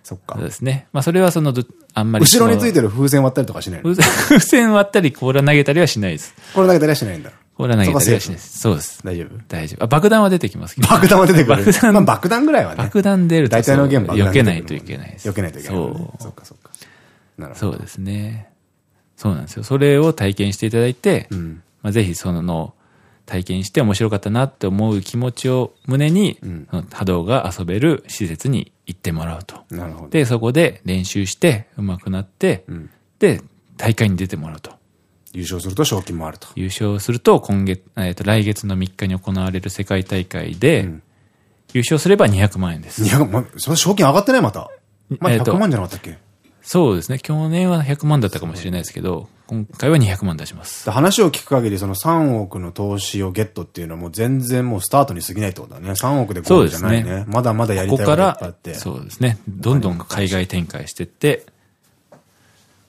そっかそう。ですね。まあ、それはそのど、あんまり。後ろについてる。る風船割ったりとかしないの？風船割ったり、甲羅投げたりはしないです。これだけ出らしないんだ。甲羅投げたりはしないです。そうです。大丈夫？大丈夫。あ、爆弾は出てきますけど。爆弾は出てくる。爆弾まあ爆弾ぐらいはね。爆弾出ると大体のゲーム爆弾避けないといけないです。避けないといけないもんね。そそっかそっか。なるう。ほど。そうですね。そうなんですよ。それを体験していただいて、んまあ、ぜひその、体験して面白かったなって思う気持ちを胸に、んその波動が遊べる施設に行ってもらうと。なるほど。で、そこで練習して上手くなって、んで、大会に出てもらうと。優勝すると賞金もあると。優勝すると、今月、えっ、と、来月の3日に行われる世界大会で、ん優勝すれば200万円です。200万、それ賞金上がってないまた。まあえっと100万じゃなかったっけ？そうですね。去年は100万だったかもしれないですけど、今回は200万出します。で話を聞く限り、その3億の投資をゲットっていうのはもう全然もうスタートに過ぎないってことだね。3億でゴールじゃないね。そうですまだまだやりたいことがあっらて。、そうですね。どんどん海外展開していって、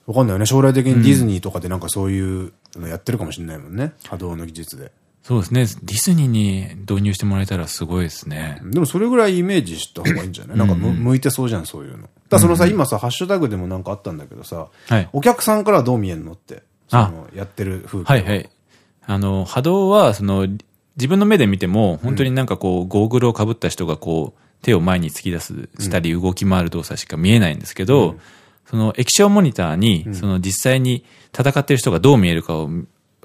わかんないよね。将来的にディズニーとかでなんかそういうのやってるかもしれないもんね。波動の技術で。そうですね。ディズニーに導入してもらえたらすごいですね。でもそれぐらいイメージした方がいいんじゃない？なんかむ向いてそうじゃん、そういうの。だそのさ、今さ、ハッシュタグでもなんかあったんだけどさ、はいお客さんからはどう見えんのって。そあの、やってる風景。はいはい。あの、波動は、その、自分の目で見ても、本当になんかこう、ゴーグルをかぶった人がこう、手を前に突き出す、したり動き回る動作しか見えないんですけど、その液晶モニターに、その実際に戦ってる人がどう見えるかを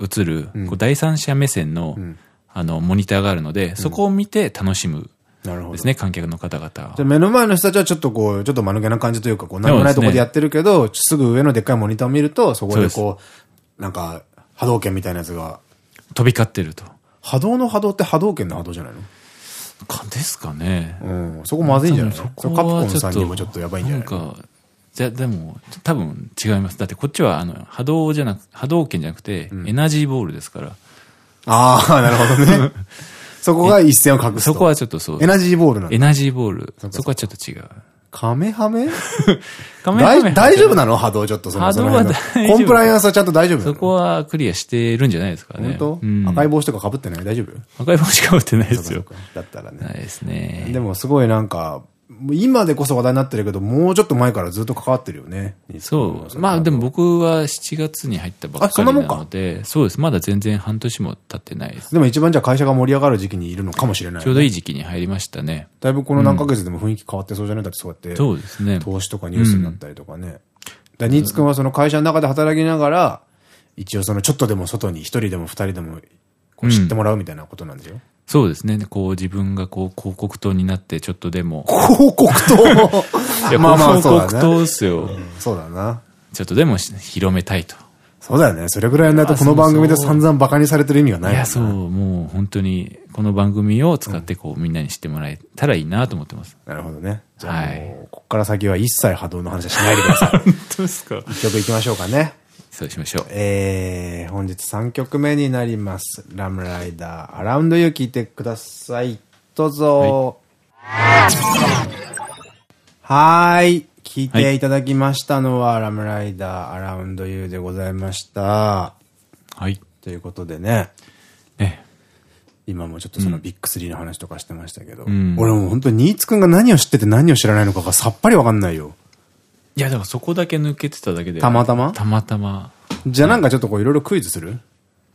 映る、こう第三者目線の、あの、モニターがあるので、そこを見て楽しむ。ですね、観客の方々はじゃあ目の前の人たちはちょっとこう、ちょっと間抜けな感じというか、こう、何もないところでやってるけど、すぐ上のでっかいモニターを見ると、そこでこう、なんか、波動拳みたいなやつが、飛び交ってると。波動の波動って波動拳の波動じゃないの？かですかね。うん。そこまずいんじゃないそれカプコンはさんにもちょっとやばいんじゃないか、じゃ、でも、多分違います。だってこっちは、あの、波動じゃなく、波動拳じゃなくて、エナジーボールですから。ああ、なるほどね。そこが一線を隠すと。そこはちょっとそうエ。ナジーボールなのエナジーボール。そこはちょっと違う。カメハメ？カメハメ大大丈夫なの？波動ちょっとその、波動は大丈夫コンプライアンスはちゃんと大丈夫そこはクリアしてるんじゃないですかね。本当、うん赤い帽子とか被ってない？大丈夫？赤い帽子かぶってないですよだったらね。ないですね。でもすごいなんか、今でこそ話題になってるけど、もうちょっと前からずっと関わってるよね。そう。まあでも僕は7月に入ったばっかりなので、そうです。まだ全然半年も経ってないです。でも一番じゃあ会社が盛り上がる時期にいるのかもしれない、ね、ちょうどいい時期に入りましたね。だいぶこの何ヶ月でも雰囲気変わってそうじゃない？だってそうやって。そうですね。投資とかニュースになったりとかね。うん、だ新津君はその会社の中で働きながら、一応そのちょっとでも外に一人でも二人でもこう知ってもらうみたいなことなんですよ。うんそうですね。こう自分がこう広告塔になってちょっとでも。広告塔？いや、まあまあ広告塔ですよ、そうだな。ちょっとでも広めたいと。そうだよね。それぐらいになるとこの番組で散々馬鹿にされてる意味がない、いや、そう、もう本当にこの番組を使ってこう、みんなに知ってもらえたらいいなと思ってます。なるほどね。じゃあ、はい、ここから先は一切波動の話はしないでください。本当ですか一曲いきましょうかね。そうしましょう。えー、本日3曲目になります。ラムライダー、アラウンドユー聞いてください。どうぞ。はい。い。聞いていただきましたのは、はい、ラムライダー、アラウンドユーでございました。はい。ということでね。え今もちょっとそのビッグ3の話とかしてましたけど、うん、俺も本当に新津くんが何を知ってて何を知らないのかがさっぱりわかんないよ。いや、でもそこだけ抜けてただけで。たまたま？たまたま。じゃあなんかちょっとこういろいろクイズする？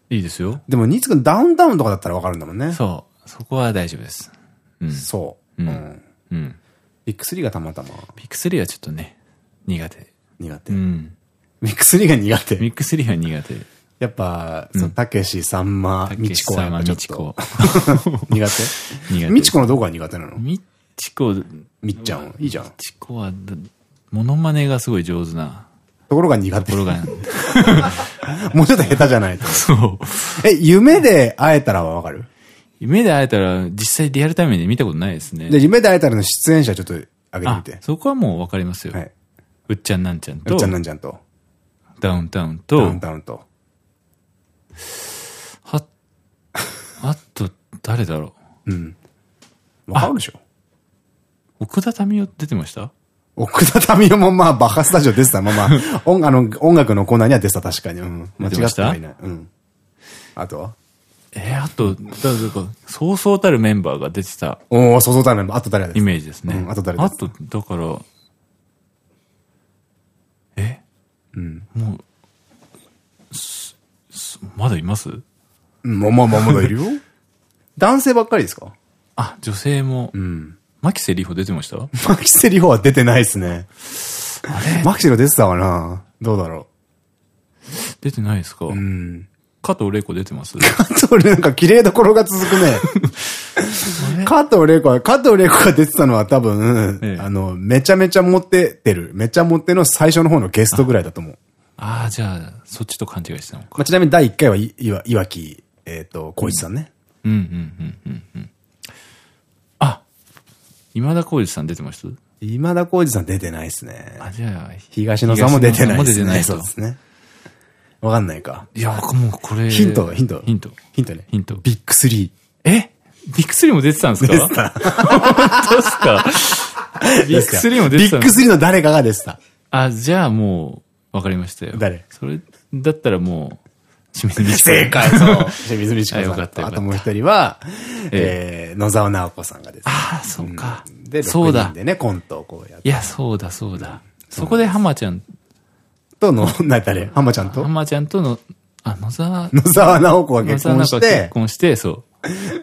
いいですよ。でも、ニーツくんダウンタウンとかだったらわかるんだもんね。そう。そこは大丈夫です。うん。そう。うん。うん。ビッグ3がたまたま。ビッグ3はちょっとね、苦手。苦手。うん。ビッグ3が苦手？ビッグ3は苦手。やっぱ、その、たけし、さんま、みちこはみちこ。苦手？苦手。みちこのどこが苦手なの？みちこ、みっちゃん。いいじゃん。みちこは、モノマネがすごい上手な。ところが苦手。ところが。もうちょっと下手じゃないと。そう。え、夢で会えたらはわかる？夢で会えたら、実際リアルタイムで見たことないですね。で、夢で会えたらの出演者ちょっとあげてみて。そこはもうわかりますよ。はい。うっちゃんなんちゃんと。うっちゃんなんちゃんと。ダウンタウンと。ダウンタウンと。は、あと、誰だろう。うん。わかるでしょ奥田民生出てました？奥田民生もまあ、バカスタジオ出てた。まあまあ、音あの音楽のコーナーには出てた、確かに。うん。間違ってはいない。うん。あとは？えー、あと、だから、そうそうたるメンバーが出てた。おおそうそうたるメンバー。あと誰イメージですね。うん、あと誰あと、だから、え？うん。もう、まだいます？うん、まあまあまあ、まだいるよ。男性ばっかりですか？あ、女性も。うん。牧瀬里穂出てました？牧瀬里穂は出てないですね。あれ？牧瀬里穂出てたかな？どうだろう。出てないですか？うん。加藤玲子出てます？加藤なんか綺麗どころが続くね。加藤玲子は、加藤玲子が出てたのは多分、ええ、あの、めちゃめちゃ持っててる。めちゃ持っての最初の方のゲストぐらいだと思う。ああ、じゃあ、そっちと勘違いしてたのか。まあ、ちなみに第1回は、いわ、いわき、えっ、ー、と、小一さんね。うん、うん、うん、うん、うん。今田耕司さん出てます？今田耕司さん出てないですね。あ、じゃあ、東野さんも出てないですね。出てないそうですね。わかんないか。いや、もうこれ。ヒント、ヒント。ヒント。ヒントね。ヒント。ビッグスリー。え？ビッグスリーも出てたんですか？出てた。本当ですか？ビッグスリーも出てたビッグスリーの誰かが出てた。あ、じゃあもう、わかりましたよ。誰？それ、だったらもう。正解、そう。清水美智子さん。よかったあともう一人は、え野沢直子さんがですね。ああ、そうか。で、6人でね、コントをこうやって。いや、そうだ、そうだ。そこで浜ちゃん。との、な、誰？浜ちゃんと？浜ちゃんとの、あ、野沢。野沢直子が結婚して？結婚して、そ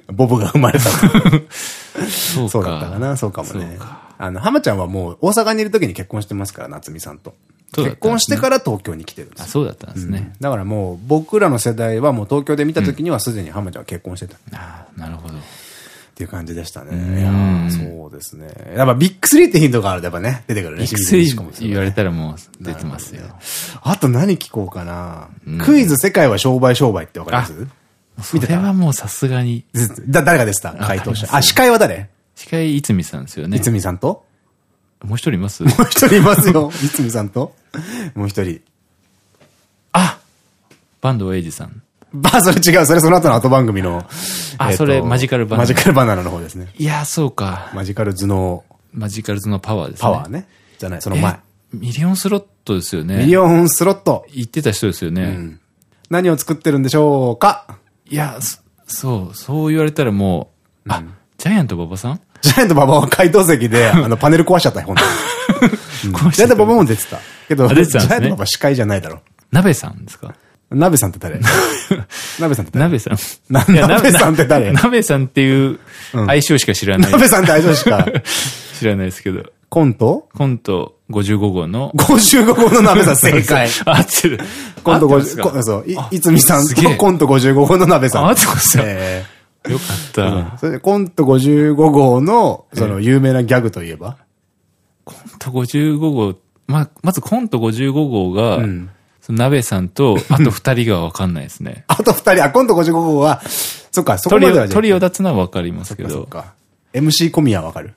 う。ボブが生まれた。そうか。そうだったかな、そうかもね。あの、浜ちゃんはもう大阪にいる時に結婚してますから、夏美さんと。結婚してから東京に来てるんですあ、そうだったんですね。だからもう、僕らの世代はもう東京で見た時にはすでに浜ちゃんは結婚してた。ああ、なるほど。っていう感じでしたね。いやそうですね。やっぱビッグスリーってヒントがあるとやっぱね、出てくるね。ビッグスリー言われたらもう出てますよ。あと何聞こうかな。クイズ世界は商売商売ってわかります？それはもうさすがに。だ、誰が出てた？回答者。あ、司会は誰？司会、いつみさんですよね。いつみさんと？もう一人います？もう一人いますよ。いつみさんと？もう一人。あ坂東英二さん。ば、それ違う。それその後の後番組の。あ、それマジカルバナナ。マジカルバナナの方ですね。いや、そうか。マジカル頭脳。マジカル頭脳パワーですね。パワーね。じゃない、その前。ミリオンスロットですよね。ミリオンスロット。言ってた人ですよね。何を作ってるんでしょうか？いや、そう、そう言われたらもう、あ、ジャイアント馬場さん？ジャイアント馬場は回答席で、あの、パネル壊しちゃったよ、ほんとに。うんジャイアント馬場も出てた。けど、ジャイアント馬場司会じゃないだろ。鍋さんですか鍋さんって誰？鍋さんって誰？鍋さん。鍋さんって誰？な鍋さんっていう愛称しか知らない。鍋さんって相性しか。知らないですけど。コント？コント55号の。55号の鍋さん正解。合ってる。コント合ってます50、か？こそう、い、いつみさんとコント55号の鍋さん。あ合ってますよえよかった。ーそれでコント55号の、その、有名なギャグといえば？コント55号、ま、まずコント55号が、んその鍋さんと、あと二人がわかんないですね。あと二人、あ、コント55号は、そっか、そこまではトリオだつのはわかりますけど、そっか。MC 小宮わかる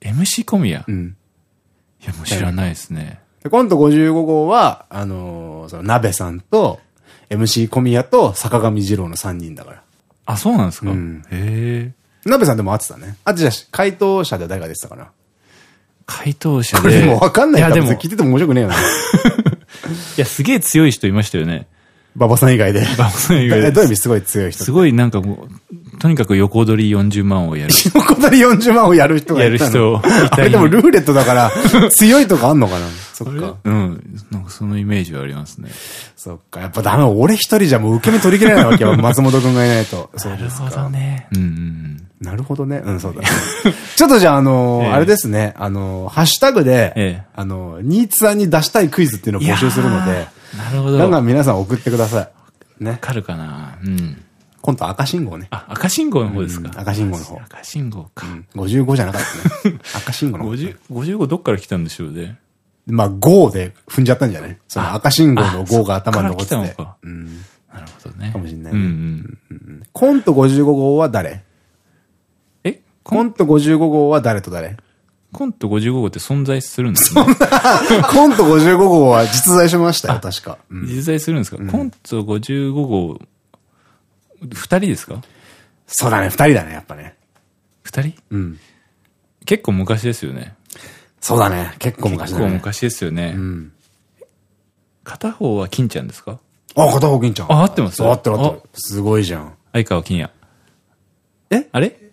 ？MC 小宮、いうん。や、もう知らないですね。でコント55号は、あのーその、鍋さんと、MC 小宮と坂上二郎の3人だから。あ、そうなんですか、うんへえ。鍋さんでも会ってたね。あとじゃあ、回答者で誰が出てたかな？回答者で。これでもわかんないから、いや、でも、聞いてても面白くねえよね。いや、すげえ強い人いましたよね。馬場さん以外で。馬場さん以外でえどういう意味すごい強い人すごいなんかもう、とにかく横取り40万をやる。横取り40万をやる人がやる人あれでもルーレットだから、強いとかあんのかな？そっか。うん。なんかそのイメージはありますね。そっか。やっぱダメ。俺一人じゃもう受け身取り切れないわけよ。松本くんがいないと。そうなるほですか。どね。うんうんなるほどね。うん、そうだね。ちょっとじゃあ、あのーええあれですね。あのーハッシュタグで、ええあのーニーツさんに出したいクイズっていうのをうん。募集するので、なるほど。ガンガわン皆さん送ってください。ね。かるかなうん。今度赤信号ね。あ、赤信号の方ですか、うん赤信号の方赤信号か。55じゃなかったね。赤信号の方。50、55どっから来たんでしょうね。まあ、5で踏んじゃったんじゃない？その赤信号の5が頭に残っててあそっから来たのか。うん。なるほどね。かもしんないうんねうん。コント55号は誰？えコント55号は誰と誰？コント55号って存在するんですね。コント55号は実在しましたよ、確か。うん実在するんですか、コント55号、二人ですか？そうだね、二人だね、やっぱね。二人？うん。結構昔ですよね。そうだね、結構昔結構だね。昔ですよね。うん。片方は金ちゃんですか？あ、片方銀ちゃん。あ合ってます？合ってる合ってる。すごいじゃん。相川金也。え？あれ？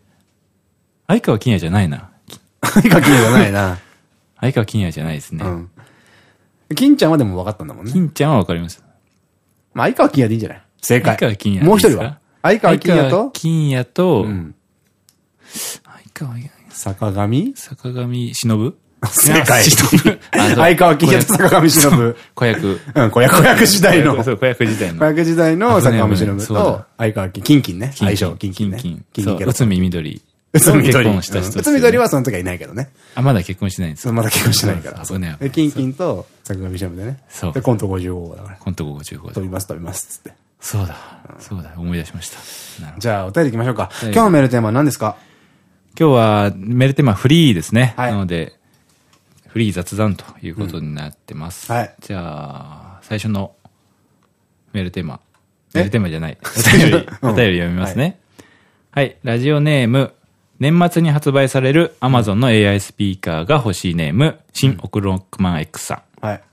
相川金也じゃないな。何か金じゃないな。相川金也じゃないですね。うん。金ちゃんはでも分かったんだもんね。金ちゃんはわかります。まあ、相川金也でいいんじゃない？正解。相川金也もう一人は？相川金也相川と金也と、うん。相川、坂上？坂上忍？正解。相川金也と坂上忍。子役。うん、子役子役時代の。そう、子役時代子の。役時代の坂上忍と相川金、金金ね。相性、金金ね。金金そう、内海緑。うつみどり。結婚した人ですよねうつみどりはその時はいないけどね。あ、まだ結婚してないんですそのまだ結婚してないから。そうね。で、金金と坂上忍でね。そうで、コント55号だから。コント55飛びます飛びますっつって。そうだ。そうだ。思い出しました。なるほどじゃあ、お便り行きましょうか。い今日のメールテーマは何ですか？今日はメールテーマフリーですね。はいなので、フリー雑談ということになってます。うんはいじゃあ、最初のメールテーマ。え？メールテーマじゃない。お便り、うんお便り読みますね。はい。ラジオネーム、年末に発売される Amazon の AI スピーカーが欲しいネーム、新オクロックマン X さん。はい。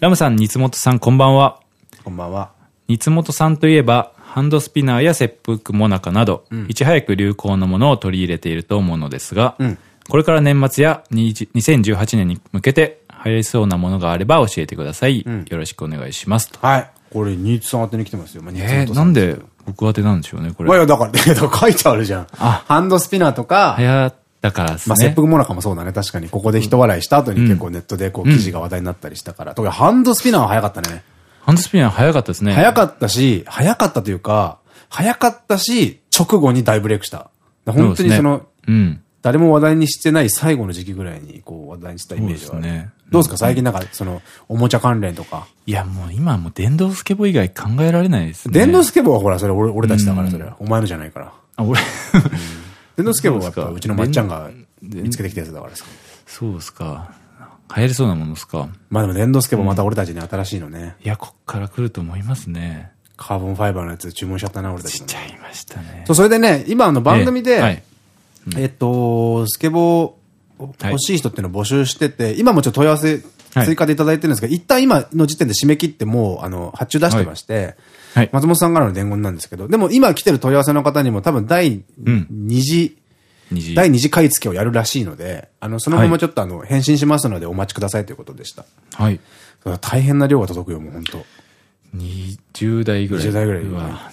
ラムさん、三本さん、こんばんは。こんばんは。三本さんといえば、ハンドスピナーや切腹モナカなど、いち早く流行のものを取り入れていると思うのですが、んこれから年末や20 2018年に向けて流行りそうなものがあれば教えてください。よろしくお願いします。とはい。これ、ニーツさん宛てに来てますよ。まあ、ニーツえー、元さなんで僕宛てなんでしょうね、これ。まあいや、だから、だから書いてあるじゃん。あハンドスピナーとか、流行ったからですまあ、ね。切腹モナカもそうだね。確かに。ここで人笑いした後に結構ネットでこう記事が話題になったりしたから。特にハンドスピナーは早かったね。ハンドスピナー早かったですね。早かったし、早かったというか、早かったし、直後に大ブレイクした。本当にその、うん。誰も話題にしてない最後の時期ぐらいにこう話題にしたイメージがある。そうですねどうですか？最近なんか、その、おもちゃ関連とか。いや、もう今はもう電動スケボー以外考えられないですね。電動スケボーはほら、それ俺俺たちだから、それは。お前のじゃないから。あ、俺、電動スケボーはやっぱそうちのまっちゃんが見つけてきたやつだからさ。そうですか。流行りそうなものですか？まあでも電動スケボーまた俺たちに新しいのね。いや、こっから来ると思いますね。カーボンファイバーのやつ注文しちゃったな、俺たちもしちゃいましたね。そう、それでね、今あの番組で、えっと、スケボー欲しい人っていうのを募集してて、今もちょっと問い合わせはい追加でいただいてるんですけど、一旦今の時点で締め切ってもう、あの、発注出してまして、はい。松本さんからの伝言なんですけど、でも今来てる問い合わせの方にも多分第うん2次二次第二次買い付けをやるらしいので、あの、そのままちょっとあの、返信しますのでお待ちくださいということでした。はい。大変な量が届くよ、もう本当20代ぐらい。20代ぐらいうわ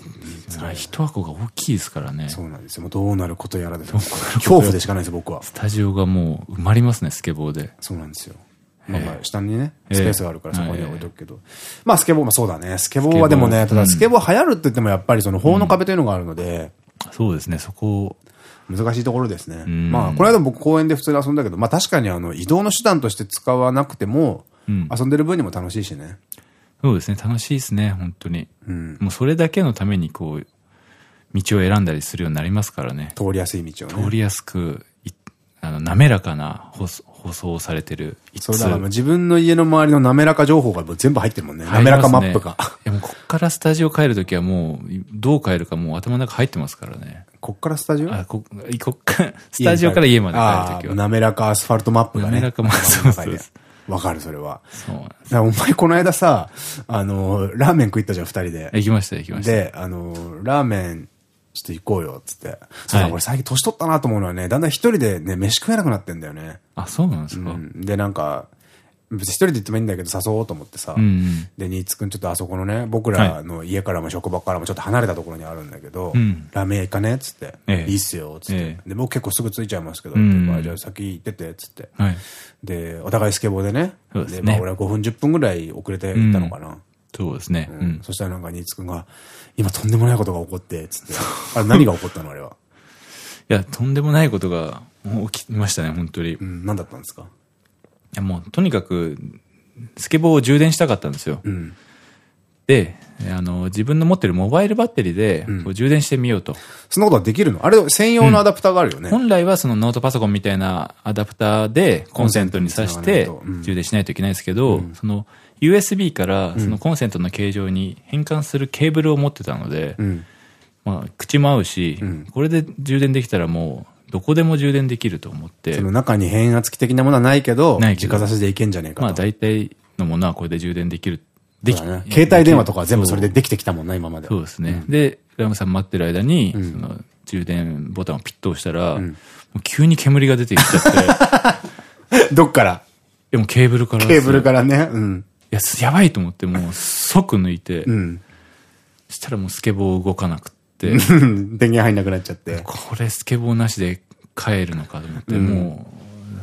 まあ一箱が大きいですからね。そうなんですよ。もうどうなることやらで。恐怖でしかないです、僕は。スタジオがもう埋まりますね、スケボーで。そうなんですよ。まあまあ、下にね、ええスペースがあるからそこに置いとくけど。まあ、スケボーもそうだね。スケボーはでもね、ただスケボー流行るって言ってもやっぱりその法の壁というのがあるので、そうですね、そこ、難しいところですね。んまあ、この間僕公園で普通に遊んだけど、まあ確かにあの、移動の手段として使わなくても、うん遊んでる分にも楽しいしね。そうですね、楽しいですね、本当に。うん。もうそれだけのためにこう、道を選んだりするようになりますからね。通りやすい道をね。通りやすく、いあの、滑らかな舗装舗装されてる一そうだから自分の家の周りの滑らか情報がもう全部入ってるもんね。滑らかマップが。いやもうこっからスタジオ帰るときはもう、どう帰るかもう頭の中入ってますからね。こっからスタジオ？あ、こ、こっから、スタジオから家まで帰るときは。滑らかアスファルトマップがね。滑らかマップ そうそうわかる、それは。そうなんです。お前この間さ、あの、ラーメン食いったじゃん、二人で。行きました、行きました。で、あの、ラーメン、ちょっと行こうよ、つって。そう俺最近年取ったなと思うのはね、だんだん一人でね、飯食えなくなってんだよね。あ、そうなんですか。うんで、なんか、別に一人で行ってもいいんだけど誘おうと思ってさ。うんうんで、新津くんちょっとあそこのね、僕らの家からも職場からもちょっと離れたところにあるんだけど、うんラーメン屋行かねっつって、ええいいっすよ、つって。えで、僕結構すぐ着いちゃいますけど、じゃあ先行ってて、つって。はい。で、お互いスケボーでね。ですねまあ俺は5分10分ぐらい遅れて行ったのかな。そうですね。ううんん。そしたらなんか新津くんが、今とんでもないことが起こって、つって。あれ何が起こったのあれは？いや、とんでもないことが起きましたね、本当に。いうん、何だったんですか？や、もう、とにかく、スケボーを充電したかったんですよ。うん。で、あの、自分の持ってるモバイルバッテリーで、こう充電してみようと。そんなことはできるの？あれ専用のアダプターがあるよね。本来はそのノートパソコンみたいなアダプターでコンセントに挿して充電しないといけないんですけど、その USB からそのコンセントの形状に変換するケーブルを持ってたので、うん。まあ、口も合うし、んこれで充電できたらもう、どこでも充電できると思ってそ、の中に変圧器的なものはないけど、ないけど直差しでいけんじゃねえかと。まあ大体のものはこれで充電できる。できね携帯電話とかは全部それでできてきたもんな、今までは。そうですね。で、ラムさん待ってる間に、その充電ボタンをピッと押したら、もう急に煙が出てきちゃって、どっから？でもケーブルから。ケーブルからね。うん。いや、すやばいと思って、もう即抜いて、うん。そしたらもうスケボー動かなくって、電源入んなくなっちゃって。これスケボーなしで帰るのかと思って、も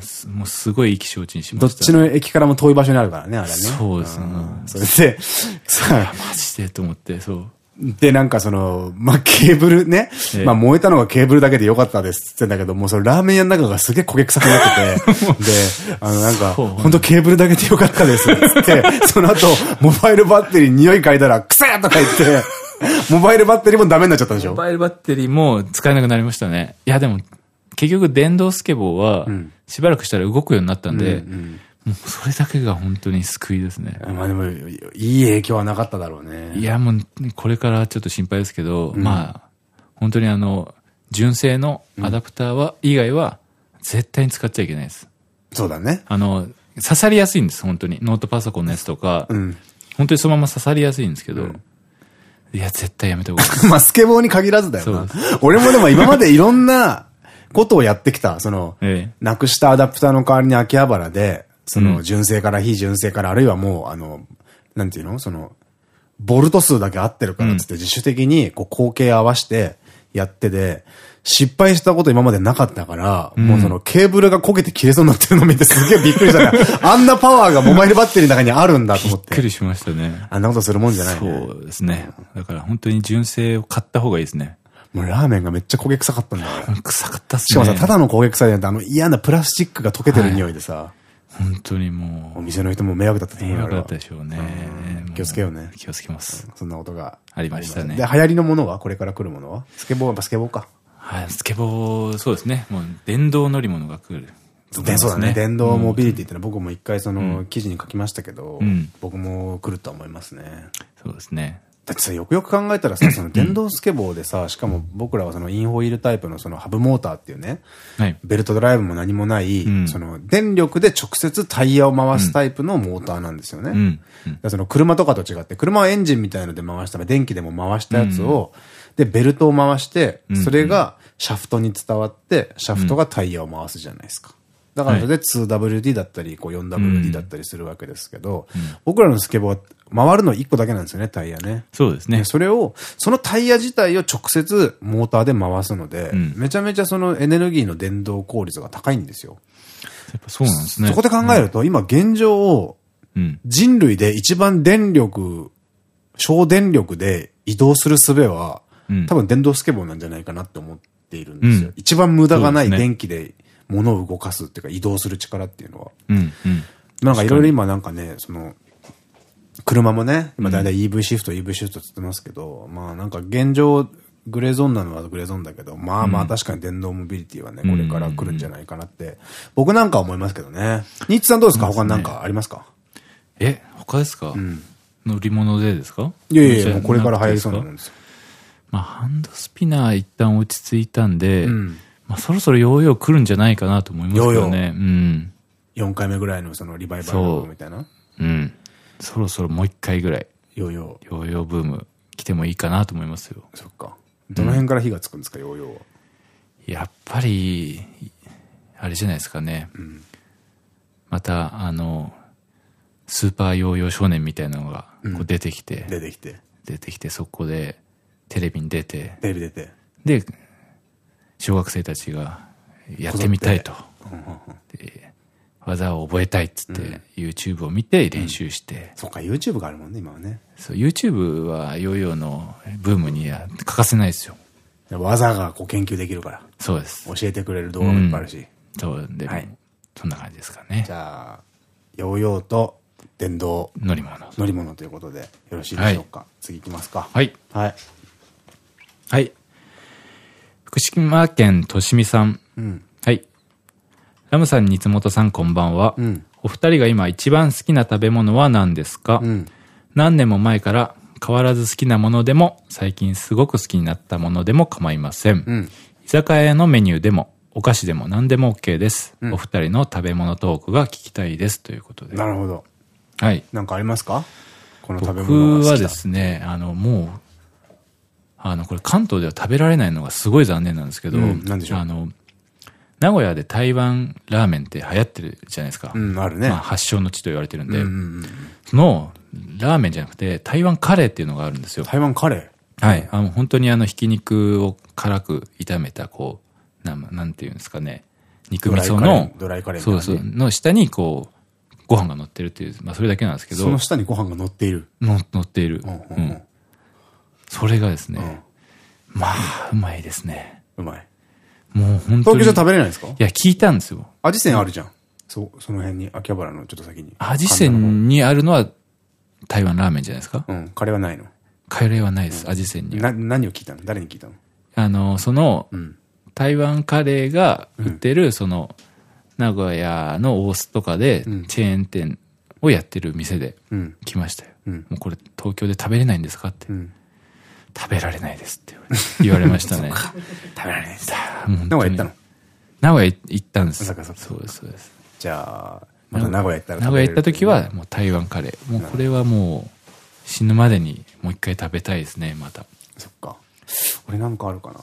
う、すもうすごい意気消沈しました。どっちの駅からも遠い場所にあるからね、あれね。そうですねんそれで、さマジでと思って、そう。で、なんかその、まあ、ケーブルね。ええまあ、燃えたのがケーブルだけでよかったですって言ってんだけど、もうそのラーメン屋の中がすげえ焦げ臭くなってて、で、あの、なんか、本当ケーブルだけでよかったですってその後、モバイルバッテリー匂い嗅いだら、くさーとか言って、モバイルバッテリーもダメになっちゃったんでしょ？モバイルバッテリーも使えなくなりましたね。いや、でも、結局電動スケボーは、しばらくしたら動くようになったんで、もうそれだけが本当に救いですね。まあでも、いい影響はなかっただろうね。いや、もう、これからちょっと心配ですけど、まあ、本当にあの、純正のアダプターは、以外は、絶対に使っちゃいけないです。そうだね。あの、刺さりやすいんです、本当に。ノートパソコンのやつとか、うん。本当にそのまま刺さりやすいんですけど、いや、絶対やめた方がいい。まあ、スケボーに限らずだよな。俺もでも今までいろんなことをやってきた。その、ええなくしたアダプターの代わりに秋葉原で、その、うん純正から非純正から、あるいはもう、あの、なんていうの？その、ボルト数だけ合ってるからっつって自主的に、こう、口径合わしてやってで、失敗したこと今までなかったから、もうそのケーブルが焦げて切れそうになってるの見てすげえびっくりしたね。あんなパワーがモバイルバッテリーの中にあるんだと思っ。びってくりしましたね。あんなことするもんじゃないね。そうですね。だから本当に純正を買った方がいいですね。もうラーメンがめっちゃ焦げ臭かったんだよ。臭かったっすね。しかもさ、ただの焦げ臭いじゃなくて、あの嫌なプラスチックが溶けてる匂いでさ、本当にもお店の人も迷惑だったとう、思うよ迷惑だったでしょうね。も気をつけようね。気をつけます。そんなことがありましたねで、流行りのものはこれから来るものは？スケボーはやっぱスケボーか。はい、スケボー、そうですね。もう電動乗り物が来る。で、そうだね。電動モビリティってうんのは僕も一回その記事に書きましたけど、うん僕も来ると思いますね。そうですね。だってさ、よくよく考えたらさ、その電動スケボーでさ、しかも僕らはそのインホイールタイプのそのハブモーターっていうね、はい。ベルトドライブも何もない、うんその電力で直接タイヤを回すタイプのモーターなんですよね。うん。うんだからその車とかと違って、車はエンジンみたいので回したら電気でも回したやつを、で、ベルトを回してそれがシャフトに伝わって、シャフトがタイヤを回すじゃないですか。だからそれで 2WD だったり、こう 4WD だったりするわけですけど、僕らのスケボーは回るの1個だけなんですよね、タイヤね。そうですねで。それを、そのタイヤ自体を直接モーターで回すので、んめちゃめちゃそのエネルギーの伝導効率が高いんですよ。やっぱそうなんですね。そこで考えると、今現状をうん。人類で一番電力、省電力で移動する術は、うん多分電動スケボーなんじゃないかなって思っているんですよ。うん一番無駄がない電気で物を動かすっていうか移動する力っていうのは。うん。うん。なんかいろいろ今なんかね、その、車もね、今だいたい EV シフト、EV シフトって言ってますけど、まあなんか現状、グレーゾーンなのはグレーゾーンだけど、まあまあ確かに電動モビリティはね、これから来るんじゃないかなって、僕なんかは思いますけどね。ニーツさんどうですか？他になんかありますか？え、他ですか？乗り物でですか？いやいやいや、これから流行りそうなもんですよ。まあ、ハンドスピナー一旦落ち着いたんで、んまあ、そろそろヨーヨー来るんじゃないかなと思いますけどヨーヨね。うん。4回目ぐらいのそのリバイバルみたいな。うん。そろそろもう一回ぐらい、ヨーヨー。ヨーヨーブーム来てもいいかなと思いますよ。そっか。どの辺から火がつくんですか、ヨーヨーは。やっぱり、あれじゃないですかね。また、あの、スーパーヨーヨー少年みたいなのがこう出てきて、出てきて。出てきて、そこでテレビに出て、テレビ出て。で、小学生たちがやってみたいと。で技を覚えたいっつって、YouTube を見て練習して、そっか、YouTube があるもんね、今はね。そう YouTube はヨーヨーのブームには欠かせないですよ。技がこう研究できるから。そうです。教えてくれる動画もいっぱいあるし。そう、で、はいそんな感じですかねじ。ゃあ、ヨーヨーと電動乗り物。乗り物ということでよろしいでしょうか。次行きますか。はい。はい。はい。福島県としみさん。うん。はい。ラムさん、三本さん、こんばんは。うんお二人が今一番好きな食べ物は何ですか、うん。何年も前から変わらず好きなものでも、最近すごく好きになったものでも構いません。うん。居酒屋のメニューでも、お菓子でも何でも OK です。お二人の食べ物トークが聞きたいです。ということで。なるほど。はい。なんかありますか？この食べ物僕はですね、あの、もう、あの、これ関東では食べられないのがすごい残念なんですけど、うんなんでしょう？あの、名古屋で台湾ラーメンって流行ってるじゃないですか。うん、あるね。まあ、発祥の地と言われてるんで、その、ラーメンじゃなくて、台湾カレーっていうのがあるんですよ。台湾カレはい。あの、本当にあの、ひき肉を辛く炒めた、こう、なん、なんていうんですかね。肉味噌の、ドライカレーそうそう、の下にこう、ご飯が乗ってるっていう、まあそれだけなんですけー。ど、その下にご飯が乗っている。の乗っている。うん。それがですね、まあ、うまいですね。うまい。もう本当に。東京じゃ食べれないんですか？いや、聞いたんですよ。味仙あるじゃん。そう、その辺に、秋葉原のちょっと先に。味仙にあるのは台湾ラーメンじゃないですか？方うん、カレーはないの。カレーはないです、味仙には。な、何を聞いたの？誰に聞いたの？あの、その、うん。台湾カレーが売ってる、その、名古屋の大須とかで、うんチェーン店をやってる店でうん。来ましたよ。うんもうこれ東京で食べれないんですかって。うん。食べられないですって言われましたね。食べられないです。名古屋行ったの？名古屋行ったんです。そうです、そうです。じゃあ、また名古屋行ったら名古屋行った時は、もう台湾カレー。もうこれはもう、死ぬまでにもう一回食べたいですね、また。そっか。俺なんかあるかな。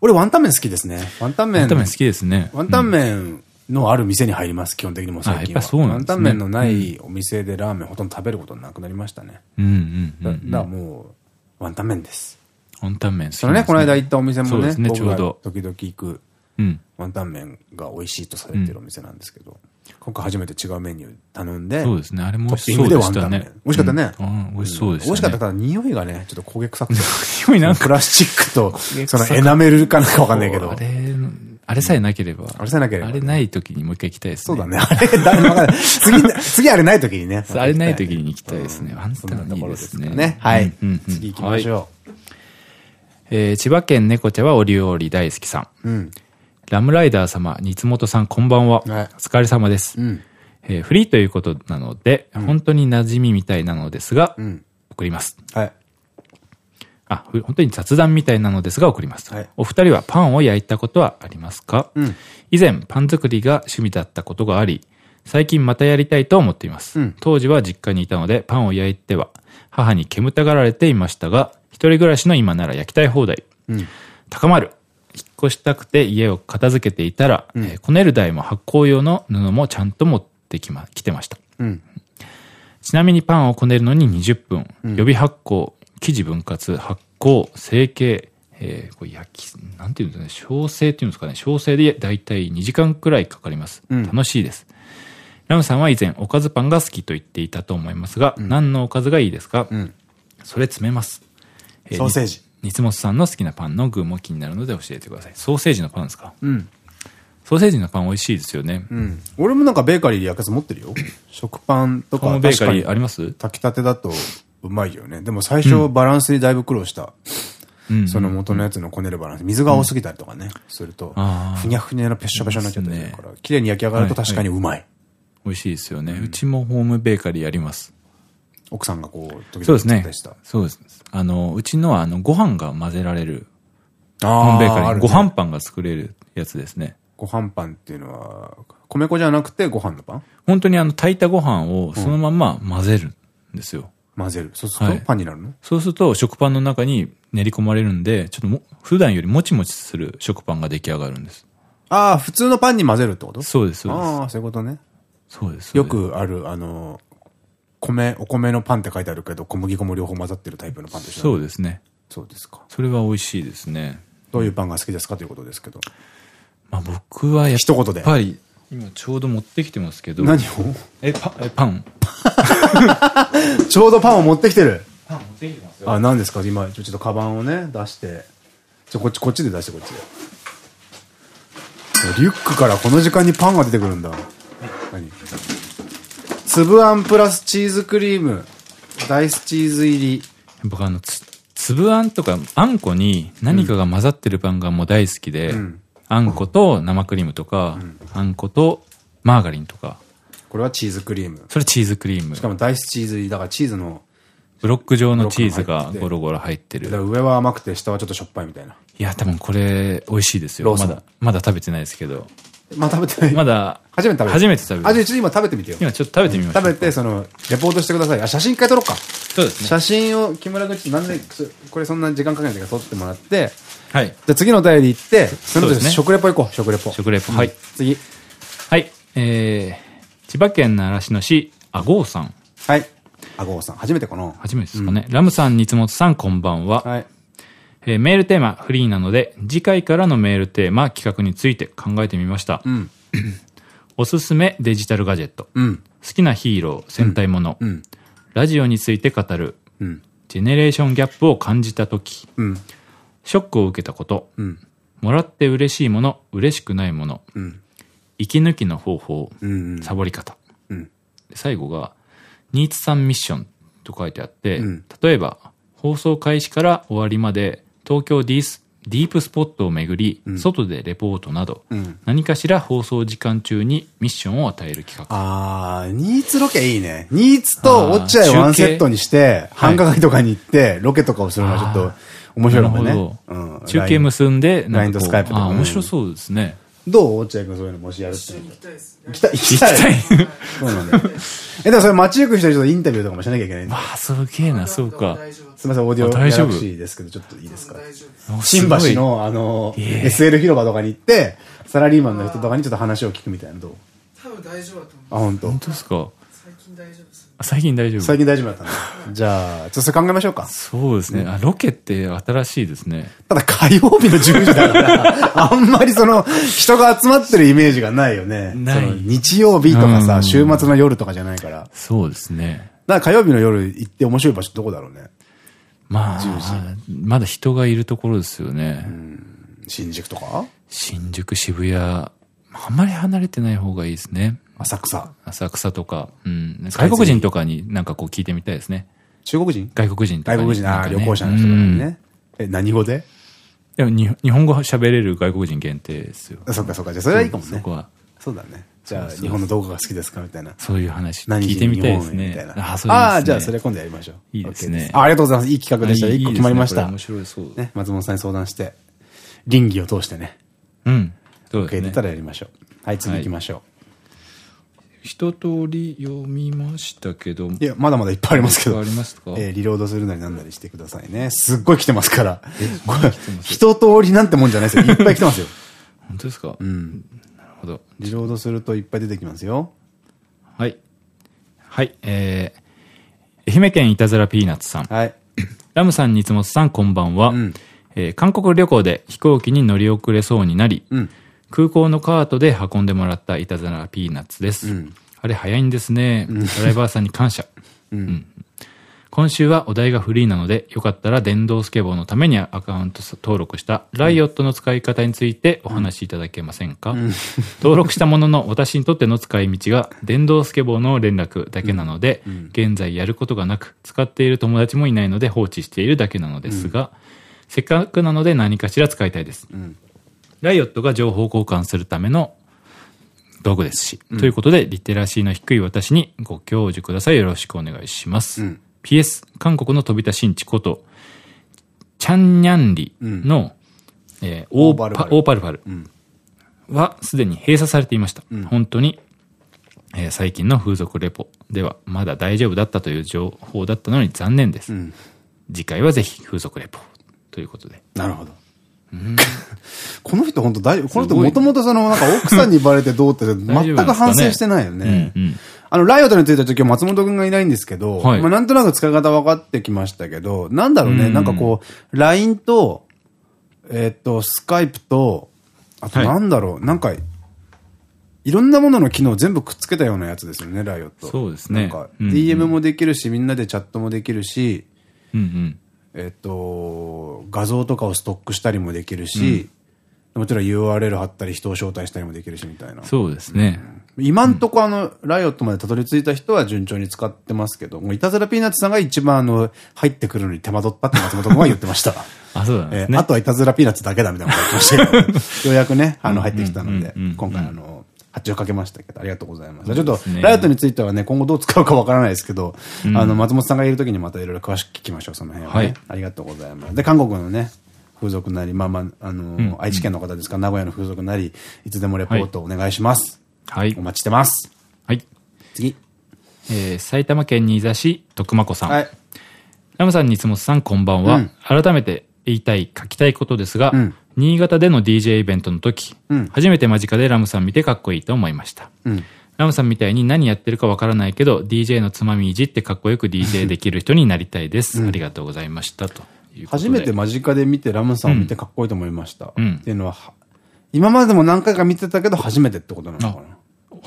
俺ワンタン麺好きですね。ワンタン麺。ワンタン麺好きですね。ワンタン麺のある店に入ります、基本的にもう最近は。あやっぱそうなんですねワンタン麺のないお店でラーメンほとんど食べることなくなりましたね。うんうんうだんうん。だからもう、ワンタン麺です。ワンタン麺そのね、この間行ったお店もね、ね、ちょうど。時々行くうん。ワンタン麺が美味しいとされてるお店なんですけど、今回初めて違うメニュー頼んで、そうですね、あれも美味しそうでしたね。美味しかったね。美味しそうでしたね。美味しかったただ匂いがね、ちょっと焦げ臭くて。匂いなんか プラスチックと、そのエナメルかなんかわかんないけど。あれ、あれさえなければ。あれさえなければあれない時にもう一回行きたいですね。そうだね。あれ、誰もわかんない。次、次あれない時にね。あれない時に行きたいですね。ワンそんなタンいいですすね。ね。はい次行きましょえー千葉県猫茶はお料理大好きさん。う。うん。ラムライダー様、三本さんこんばんは。はいお疲れ様です。うん。えーフリーということなので、本当に馴染みみたいなのですが、うん。送ります。はい。あ、ふ本当に雑談みたいなのですが送ります。はいお二人はパンを焼いたことはありますか、うん以前パン作りが趣味だったことがあり、最近またやりたいと思っています。うん当時は実家にいたので、パンを焼いては、母に煙たがられていましたが、一人暮らしの今なら焼きたい放題。うん。高まる。引っ越したくて家を片付けていたら、えーこねる台も発酵用の布もちゃんと持ってきま、来てました。うん。ちなみにパンをこねるのに20分、予備発酵、生地分割、発酵、成形、えーこれ焼き、なんていうんですかね、焼成っていうんですかね、焼成でだいたい2時間くらいかかります。うん楽しいです。ラムさんは以前、おかずパンが好きと言っていたと思いますが、何のおかずがいいですか、んそれ詰めます。えソーセージ。に日本さんの好きなパンの具も気になるので教えてください。ソーセージのパンですか？うん。ソーセージのパン美味しいですよね。うん。俺もなんかベーカリーで焼くやつ持ってるよ。食パンとかホームベーカリーあります？炊きたてだとうまいよね。でも最初バランスにだいぶ苦労した。うん。その元のやつのこねるバランス。水が多すぎたりとかね。するとふにゃふにゃのぺっしょぺしょになっちゃったから。綺麗に焼き上がると確かにうまい。美味しいですよね。うちもホームベーカリーあります。奥さんがこう、時そうですね々作ったりした。。そうです。あの、うちのは、あの、ご飯が混ぜられる、ホーあムベーカリー、ご飯パンが作れるやつですね。ご飯パンっていうのは、米粉じゃなくてご飯のパン本当にあの、炊いたご飯をそのまま混ぜるんですよ。混ぜる。そうするとはいパンになるの？そうすると、食パンの中に練り込まれるんで、ちょっとも、普段よりもちもちする食パンが出来上がるんです。ああ、普通のパンに混ぜるってこと？そうです、そうです。ああ、そういうことね。そうです。よ。くある、あの、米、お米のパンって書いてあるけど、小麦粉も両方混ざってるタイプのパンでしょそうですね。そうですか。それは美味しいですね。どういうパンが好きですかということですけど。まあ僕はやっ一言で。ぱり、今ちょうど持ってきてますけど。何を？え、パえ、パン ちょうどパンを持ってきてる。パン持ってきてますよ。あ、何ですか？今、ちょっとカバンをね、出して。ちょ、こっち、こっちで出して、こっちで。リュックからこの時間にパンが出てくるんだ。何粒あんプラスチーズクリーム。ダイスチーズ入り。僕あの、つ、粒あんとか、あんこに何かが混ざってるパンがもう大好きで、んあんこと生クリームとか、あんことマーガリンとか、これはチーズクリーム。それチーズクリームし。かもダイスチーズ入り。だからチーズの、ブロック状のチーズがゴロゴロ入ってる。上は甘くて下はちょっとしょっぱいみたいな。いや、多分これ美味しいですよ。まだ、まだ食べてないですけど。まあ食べてない。まだ、初めて食べる。初めて食べるあ、じゃあちょっと今食べてみてよ。今ちょっと食べてみましょう。食べて、その、レポートしてください。あ、写真一回撮ろうか。そうですね。写真を木村がちょっとなんで、そこれそんな時間かけないから撮ってもらって、はい。じゃあ次のお便り行って、そのですね食レポ行こう、食レポ。食レポ。うんはい。次。はい。えー、千葉県習志野市、あごうさん。はい。あごうさん、初めてかな初めてですかね。ラムさん、三本さん、こんばんは。はい。えーメールテーマ、フリーなので、次回からのメールテーマ、企画について考えてみました。うん。おすすめデジタルガジェット。うん。好きなヒーロー、戦隊もの。うん。ラジオについて語る。うん。ジェネレーションギャップを感じたとき。うん。ショックを受けたこと。うん。もらって嬉しいもの、嬉しくないもの。うん。息抜きの方法。うん。サボり方。うん。で最後が、ニーツさんミッションと書いてあって、うん例えば、放送開始から終わりまで、東京ディースディープスポットを巡り、外でレポートなど、うん何かしら放送時間中にミッションを与える企画。あー、ニーツロケいいね。ニーツと落合をワンセットにして、はい繁華街とかに行って、ロケとかをするのはちょっと面白いかもね。なるほどうん中継結んで、LINE とスカイプとか面白そうですね。どう落合君そういうのもしやるって。行きたいです。行きたい。行行きたい。そうなんだよ。え、でもそれ街行く人にちょっとインタビューとかもしなきゃいけないんでわあ、すげえな、そうか。すみません、オーディオあ大丈夫ギャラクシーですけど、ちょっといいですか？あ新橋の、あの、ええ SL 広場とかに行って、サラリーマンの人とかにちょっと話を聞くみたいなのどう？多分大丈夫だと思うあ、本当。本当ですか？最近大丈夫？最近大丈夫だったんだ。じゃあ、ちょっと考えましょうか。そうですね。あ、ロケって新しいですね。ただ火曜日の10時だから、あんまりその、人が集まってるイメージがないよね。ない日曜日とかさ、うん週末の夜とかじゃないから。だかそうですね。ら火曜日の夜行って面白い場所どこだろうね。まあ、まだ人がいるところですよね。新宿とか？新宿、渋谷、あんまり離れてない方がいいですね。浅草。浅草とか、うん。外国人とかになんかこう聞いてみたいですね。中国人？外国人とかに。外国人、あ旅行者の人とかにうんね。え、何語で？でもに日本語喋れる外国人限定ですよ。あそっかそっか。じゃあそれはいいかもねそこ。は。そうだね。じゃあ、日本のどこが好きですかみたいな。そういう話何聞いてみたいですね日本みたい。な。あ、そうですね。ああ、じゃあそれ今度やりましょう。いいですねあありがとうございます。いい企画でした。一個決まりました。面白いそう。ね、松本さんに相談して、倫理を通してね、うん。そう受け入れ。たらやりましょう。はい、次行きましょ一通り読みましたけど。いや、まだまだいっぱいありますけど。ありますか？えーリロードするなりなんなりしてくださいね。すっごい来てますから。これ一通りなんてもんじゃないですよ。いっぱい来てますよ。本当ですか？うん。なるほど。リロードするといっぱい出てきますよ。はい。はい、えー、愛媛県いたずらピーナッツさん。はい。ラムさん、ニツモスさん、こんばんは。うんえー韓国旅行で飛行機に乗り遅れそうになり、うん。空港のカートで運んでもらったいたずらピーナッツです。うん。あれ早いんですね。ドライバーさんに感謝。うん。うん。今週はお題がフリーなので、よかったら電動スケボーのためにアカウント登録したライオットの使い方についてお話しいただけませんか、登録したものの私にとっての使い道が電動スケボーの連絡だけなので、現在やることがなく、使っている友達もいないので放置しているだけなのですが、せっかくなので何かしら使いたいです。んライオットが情報交換するための道具ですし。ということで、リテラシーの低い私にご教授ください。よろしくお願いします。うん PS、韓国の飛び田新地こと、チャンニャンリの、えーオーパオーパルファルオーパルファルんはすでに閉鎖されていました。本当に、えー最近の風俗レポではまだ大丈夫だったという情報だったのに残念です。ん次回はぜひ風俗レポということで。なるほど。この人本当大丈夫。この人もともとその、なんか奥さんにバレてどうって全く反省してないよね。うんうん。あの、ライオットについては今日松本くんがいないんですけど、はい。まあなんとなく使い方分かってきましたけど、なんだろうね、うん。なんかこう、LINE と、えーっと、スカイプと、あとはい。なんだろう、なんか、いろんなものの機能を全部くっつけたようなやつですよね、ライオット。そうですね。なんか、うんうん。DM もできるし、みんなでチャットもできるし、うんうん。えっと、画像とかをストックしたりもできるし、もちろん URL 貼ったり人を招待したりもできるしみたいな。そうですね。今んとこあの、ライオットまでたどり着いた人は順調に使ってますけど、もういたずらピーナッツさんが一番あの、入ってくるのに手間取ったって松本君は言ってました。あ、そうなんですね。えーあとはいたずらピーナッツだけだみたいなこと言ってましたけど、ようやくね、あの、入ってきたのでうんうんうんうん、今回あの、発注をかけましたけど、ありがとうございます。ちょっとすね、ライトについてはね、今後どう使うかわからないですけど、あの、松本さんがいる時にまたいろいろ詳しく聞きましょう、その辺はね。はいありがとうございます。で、韓国のね、風俗なり、まあまあ、あの、愛知県の方ですか、名古屋の風俗なり、いつでもレポートお願いします。はいお。待ちしてます。はい。次。えー埼玉県新座市徳間子さん。はい。ラムさん、ニツモスさん、こんばんは。うん改めて言いたい、書きたいことですが、うん新潟での DJ イベントの時、うん初めて間近でラムさん見てかっこいいと思いました。うん。ラムさんみたいに何やってるかわからないけど、DJ のつまみいじってかっこよく DJ できる人になりたいです。ありがとうございました。と初めて間近で見てラムさんを見てかっこいいと思いました。うんっていうのは、は今までも何回か見てたけど初めてってことなのかな？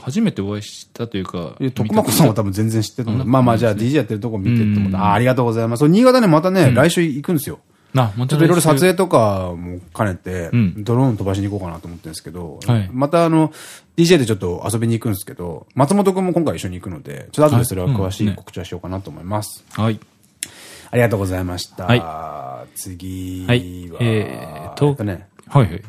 初めてお会いしたというか、徳間子さんは多分全然知ってたんだ。うんまあまあじゃあ DJ やってるとこ見てって思った。うんあありがとうございます。新潟ね、またね、来週行くんですよ。な、もちょっといろいろ撮影とかも兼ねてうん、ドローン飛ばしに行こうかなと思ってるんですけどはい、またあの、DJ でちょっと遊びに行くんですけど、松本くんも今回一緒に行くので、ちょっと後でそれは詳しい告知はしようかなと思います。はい。ありがとうございました。は次は、はいえーとえっとね、はいはい。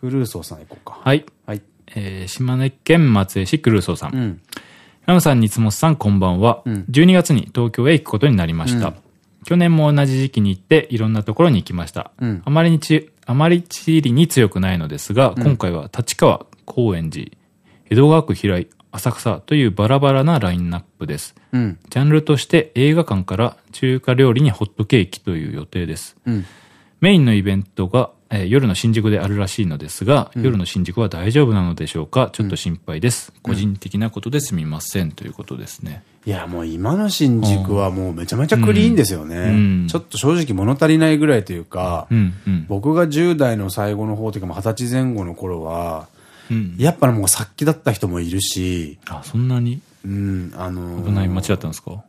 クルーソーさん行こうか。はい。はい。えー島根県松江市クルーソーさん。うん。ラムさん、ニツモスさん、こんばんは。ん12月に東京へ行くことになりました。去年も同じ時期に行って、いろんなところに行きました。うんあまりにち、あまり地理に強くないのですが、今回は立川、高円寺、江戸川区平井、浅草というバラバラなラインナップです。うん。ジャンルとして映画館から中華料理にホットケーキという予定です。うん。メインのイベントが、えー夜の新宿であるらしいのですが、夜の新宿は大丈夫なのでしょうか？ちょっと心配です。個人的なことですみません。ということですね。いや、もう今の新宿はもうめちゃめちゃクリーンですよね。うんちょっと正直物足りないぐらいというか、うん、うん。僕が10代の最後の方というか、まあ20歳前後の頃は、うん。やっぱもう殺気だった人もいるし、あ、そんなに？うん、あのー危ない街だったんですか？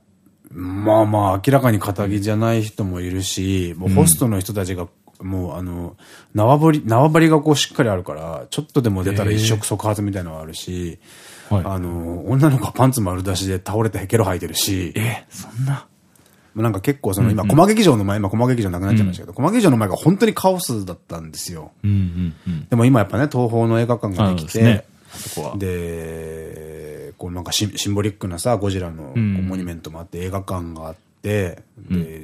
まあまあ、明らかに仇じゃない人もいるし、もうホストの人たちが、もうあの、縄張り、縄張りがこうしっかりあるから、ちょっとでも出たら一触即発みたいなのがあるし、はい。あの、女の子はパンツ丸出しで倒れてヘケロ吐いてるし、え、そんな。なんか結構その今、駒劇場の前、今駒劇場なくなっちゃいましたけど、駒劇場の前が本当にカオスだったんですよ。でも今やっぱね、東宝の映画館ができて、でこうなんかシンシンボリックなさ、ゴジラのモニュメントもあって、映画館があって、で、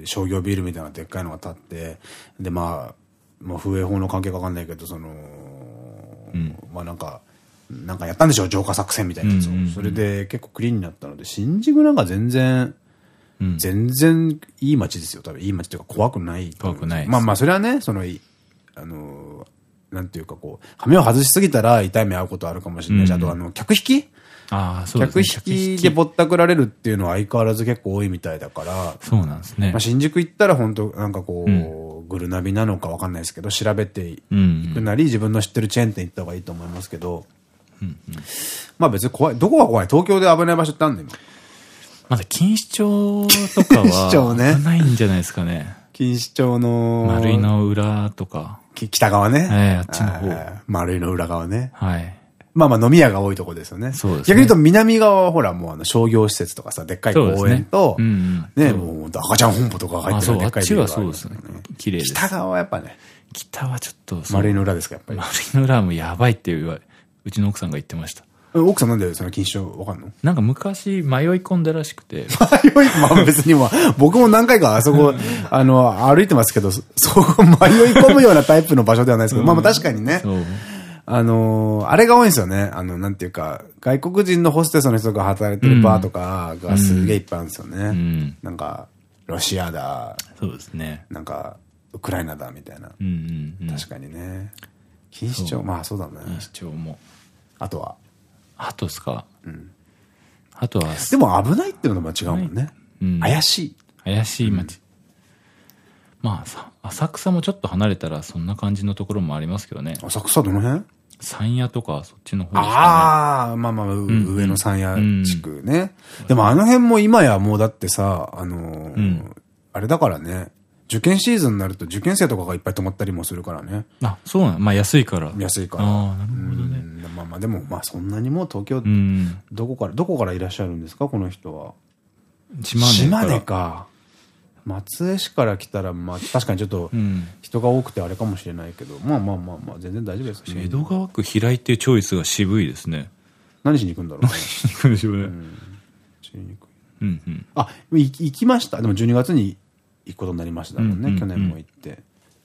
商業ビルみたいなでっかいのが建って、で、まあ、まあ、風営法の関係かわかんないけど、その、まあなんか、なんかやったんでしょう、浄化作戦みたいなやつをうんうんうん。それで結構クリーンになったので、新宿なんか全然、うん全然いい街ですよ、多分。いい街というか怖くない。怖くないまあまあ、それはね、その、いあの、なんていうかこう、羽目を外しすぎたら痛い目合うことあるかもしれないし、うんあとあの、客引きああ、そうです客ね。引きでぼったくられるっていうのは相変わらず結構多いみたいだから、そうなんですねまあ、。新宿行ったら本当なんかこう、うグルナビなのかわかんないですけど、調べていうんくなり、自分の知ってるチェーン店行った方がいいと思いますけど、まあ別に怖い。どこが怖い？東京で危ない場所ってあんの今。まだ錦糸町とか 錦糸町ねは、危ないんじゃないですかね。錦糸町の、丸井の裏とか。き北側ね。ええあっちの方丸井の裏側ね。はい。まあまあ飲み屋が多いとこですよね。そうですね逆に言うと南側はほらもうあの商業施設とかさ、でっかい公園と、ねうんね、うんもう赤ちゃん本舗とかが入ってるでっかいそうですね。綺麗です。北側はやっぱね、北はちょっと、丸井の裏ですか、やっぱり。丸井の裏もやばいっていうわ、うちの奥さんが言ってました。奥さんなんでその錦糸町わかんの？なんか昔迷い込んだらしくて、迷い、まあ別にも、僕も何回かあそこ、あの、歩いてますけど、そそこ迷い込むようなタイプの場所ではないですけど、まあまあ確かにね、そう。あのーあれが多いんですよね。あの、なんていうか、外国人のホステスの人が働いてるバーとかがすげえいっぱいあるんですよね。うん。なんか、ロシアだ、そうですね。なんか、ウクライナだ、みたいな。うんうんうん。確かにね。錦糸町、まあそうだね。錦糸町も。あとは？あとですか？あとは、でも危ないっていうのも違うもんね。うん怪しい。怪しい街。まあさ、浅草もちょっと離れたらそんな感じのところもありますけどね。浅草どの辺？山谷とかそっちの方ですかああ、まあまあ、う上の山谷地区ね。でもあの辺も今やもうだってさ、あのーんあれだからね、受験シーズンになると受験生とかがいっぱい泊まったりもするからね。ね。あ、そうなんまあ安いから。安いから。ああ、なるほどね。うんまあまあでも、まあそんなにもう東京、うん。どこから、どこからいらっしゃるんですか？この人は。島根島根か。松江市から来たら、まあ確かにちょっとうん。人が多くてあれかもしれないけど、まあまあまあまあ全然大丈夫ですし。江戸川区平井っていうチョイスが渋いですね。何しに行くんだろうね。行くんでしょうね。中に行くうんうん。あ、い行きました。でも12月に行くことになりましたもんね。うんうんうん去年も行って。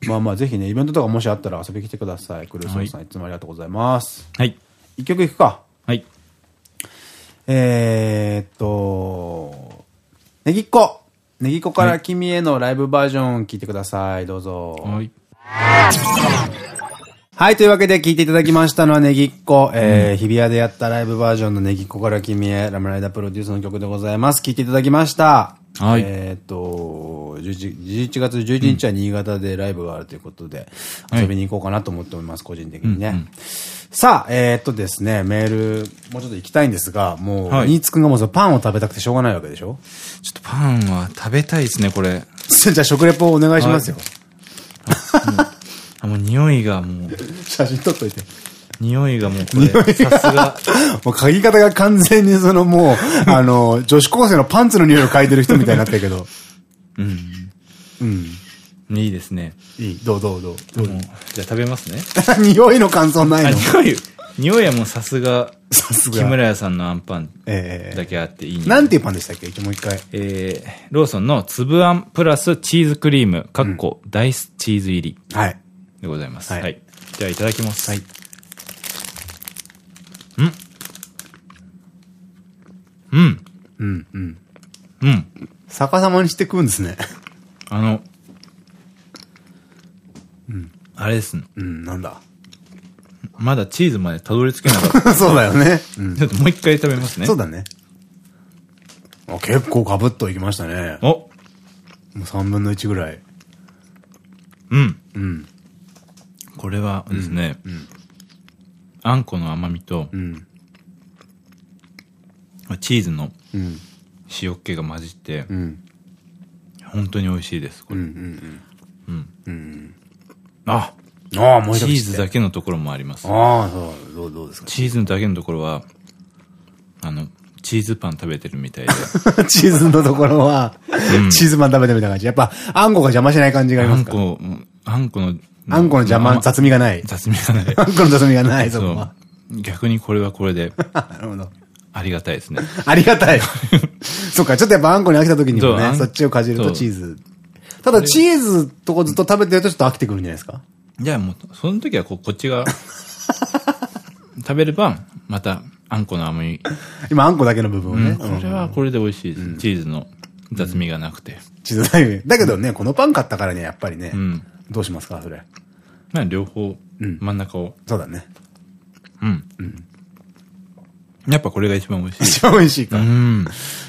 まあまあぜひね、イベントとかもしあったら遊びに来てください。クルーソーさん、いつもありがとうございます。はい。一曲いくか。はい。えーっと、ネギっ子。ネギっ子から君へのライブバージョン聞いてください。どうぞ。はい。はい、というわけで聞いていただきましたのはネギっ子。えー、日比谷でやったライブバージョンのネギっ子から君へ、ラムライダープロデュースの曲でございます。聞いていただきました。はい。えーっと、11, 11月11日は新潟でライブがあるということで、はい。遊びに行こうかなと思っております、個人的にね。うんうん。さあ、えーっとですね、メール、もうちょっと行きたいんですが、もう、はい。新津くんがもうパンを食べたくてしょうがないわけでしょ？ちょっとパンは食べたいですね、これ。じゃあ食レポをお願いしますよ。あ、もう匂いがもう、写真撮っといて。匂いがもうこれ、さすが。もう嗅ぎ方が完全にそのもう、あの、女子高生のパンツの匂いを嗅いでる人みたいになってるけど。うん。うん。いいですね。いい。どうどうどう？どうもうじゃあ食べますね。匂いの感想ないあ、の匂い、匂いはもうさすが、さすが木村屋さんのアンパンええだけあっていいね。なんていうパンでしたっけ？もう一回。えー、ローソンの粒あんプラスチーズクリーム、かっこ、ダイスチーズ入りはい。でございます。ははいい。じゃあいただきます。はい。うん。うん、うん。うん。逆さまにして食うん。ですね。あの、うん。あれですね。うん、なん。だ。まだチーズまでたどり着けなかったそうだよね。うん。ちょっともう一回食べますね。そうだね。あ結構かぶっといきましたね。おもう3分の1ぐらい。うん。うん。これはですね、うん。あんこの甘みとう、ん。チーズのうん。塩っ気が混じってう、ん。本当に美味しいです。こうん。うれん。うん。うん。あああ、もうチーズだけのところもあります。ああ、そう。どう、どうですか？チーズだけのところは、あの、チーズパン食べてるみたいで、チーズのところは、チーズパン食べてみた感じ。やっぱ、あんこが邪魔しない感じがありますか？あんこ、あんこの、あんこの邪魔、まあ雑味がない。雑味がない。あんこの雑味がない、そこそは。う。逆にこれはこれで、なるほど。ありがたいですね。ありがたい。そっか、ちょっとやっぱあんこに飽きた時にもね、そっちをかじるとチーズ。ただチーズとこずっと食べてるとちょっと飽きてくるんじゃないですか？じゃあもう、その時はここっちが、食べれば、また、あんこの甘み。今、あんこだけの部分をね。これはこれで美味しいです。チーズの雑味がなくて。チーズだけだけどね、このパン買ったからにはやっぱりね、んどうしますか、それ？まあ、両方、真ん中を。そうだね。うん。やっぱこれが一番美味しい。一番美味しいか。うん。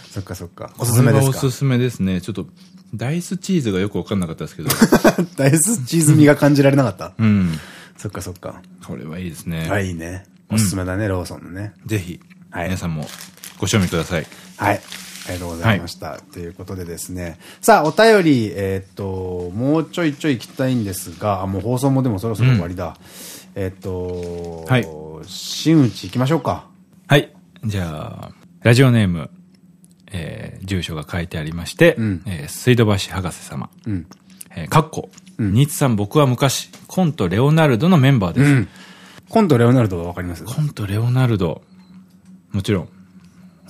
そっかそっか。おすすめですか？おすすめですね。ちょっと、ダイスチーズがよくわかんなかったですけど。ダイスチーズ味が感じられなかった？うん。そっかそっか。これはいいですね。あ、いいね。おすすめだね、ローソンのね。ぜひ、はい皆さんもご賞味ください。はい。ありがとうございました。ということでですね。さあ、お便り、えーっと、もうちょいちょい行きたいんですが、あ、もう放送もでもそろそろ終わりだ。えーっと、はい真打ち行きましょうか。はい。じゃあ、ラジオネーム、えー、住所が書いてありまして、んえー水道橋博士様。うん。えー、かっこ、ニーツさん僕は昔、コントレオナルドのメンバーです。うん。コントレオナルドはわかります？コントレオナルド、もちろん、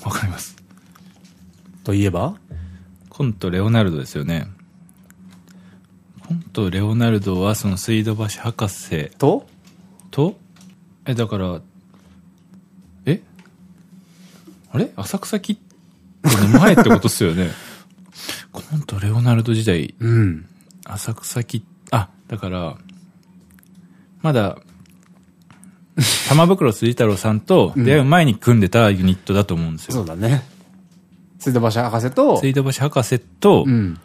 わかります。といえば？コントレオナルドですよね。コントレオナルドはその水道橋博士と？と、え、だから、え？あれ？浅草キッドの前ってことっすよね。コントレオナルド時代、うん。浅草キッあ、だから、まだ、玉袋筋太郎さんと出会う前に組んでたユニットだと思うんですよ。そうだね。水道橋博士と、水道橋博士と、うん。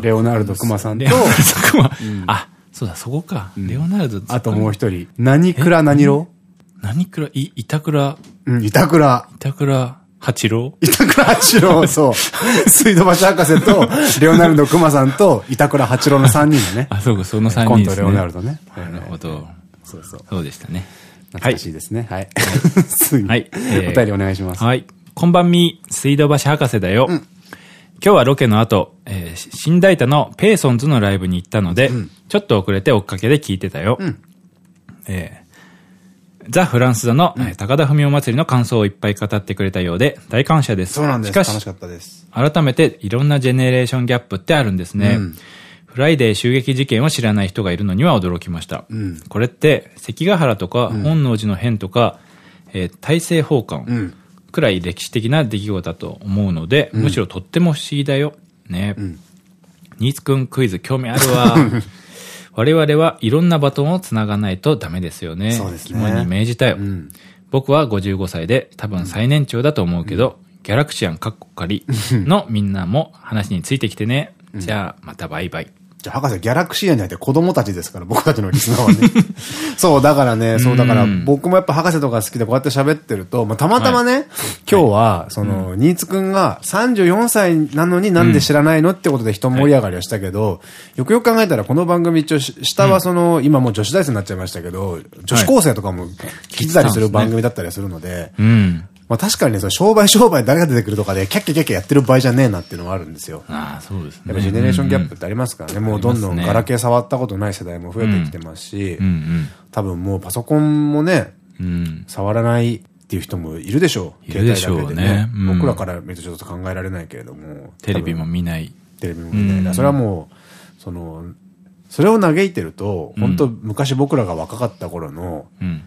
レオナルド熊さんとレオ、ナルド熊、あ、そうだ、そこか。レオナルド、あともう一人。何倉何郎？何？倉、い、板倉、うん、板倉。板倉八郎？板倉八郎、そう。水道橋博士と、レオナルド熊さんと、板倉八郎の三人でね。あ、そうか、その3コント人ですね。レオナルドね。なるほど。そうそう。そうでしたね。懐かしいですね。はい。次。はいえーお便りお願いします。はい。こんばんみ、水道橋博士だよ。今日はロケの後、えー、新大田のペーソンズのライブに行ったので、ちょっと遅れて追っかけで聞いてたよ。えーザ・フランス座の、えー高田文雄祭りの感想をいっぱい語ってくれたようで、大感謝です。そうなんです。しかし楽し、かったです。改めていろんなジェネレーションギャップってあるんですね。フライデー襲撃事件を知らない人がいるのには驚きました。んこれって、関ヶ原とか、本能寺の変とか、えー大政奉還んくらい歴史的な出来事だと思うので、むしろとっても不思議だよ。ね。ニーツくんクイズ興味あるわ。我々はいろんなバトンをつながないとダメですよね。そうですね肝に銘じたよ。ん僕は55歳で多分最年長だと思うけど、ギャラクシアンカッコ仮のみんなも話についてきてね。じゃあ、またバイバイ。じゃあ、博士、ギャラクシーアンじゃなくて子供たちですから、僕たちのリスナーはね。そう、だからね、そう、だから、僕もやっぱ博士とか好きでこうやって喋ってると、まあ、たまたまね、今日は、その、新津くんが34歳なのになんで知らないのってことで人盛り上がりはしたけど、よくよく考えたらこの番組一応、し下はその、今もう女子大生になっちゃいましたけど、女子高生とかも聞いてたりする番組だったりするので、うん。まあ確かにね、その商売商売誰が出てくるとかで、キャッキャキャッキャやってる場合じゃねえなっていうのはあるんですよ。ああ、そうですね。やっぱジェネレーションギャップってありますからね。もうどんどんガラケー触ったことない世代も増えてきてますしう、ん多分もうパソコンもね、うん。うん。触らないっていう人もいるでしょう。いるでしょうねうん僕らから見るとちょっと考えられないけれども。テレビも見ない。テレビも見ないな。うんそれはもう、その、それを嘆いてると、本当昔僕らが若かった頃の、うん。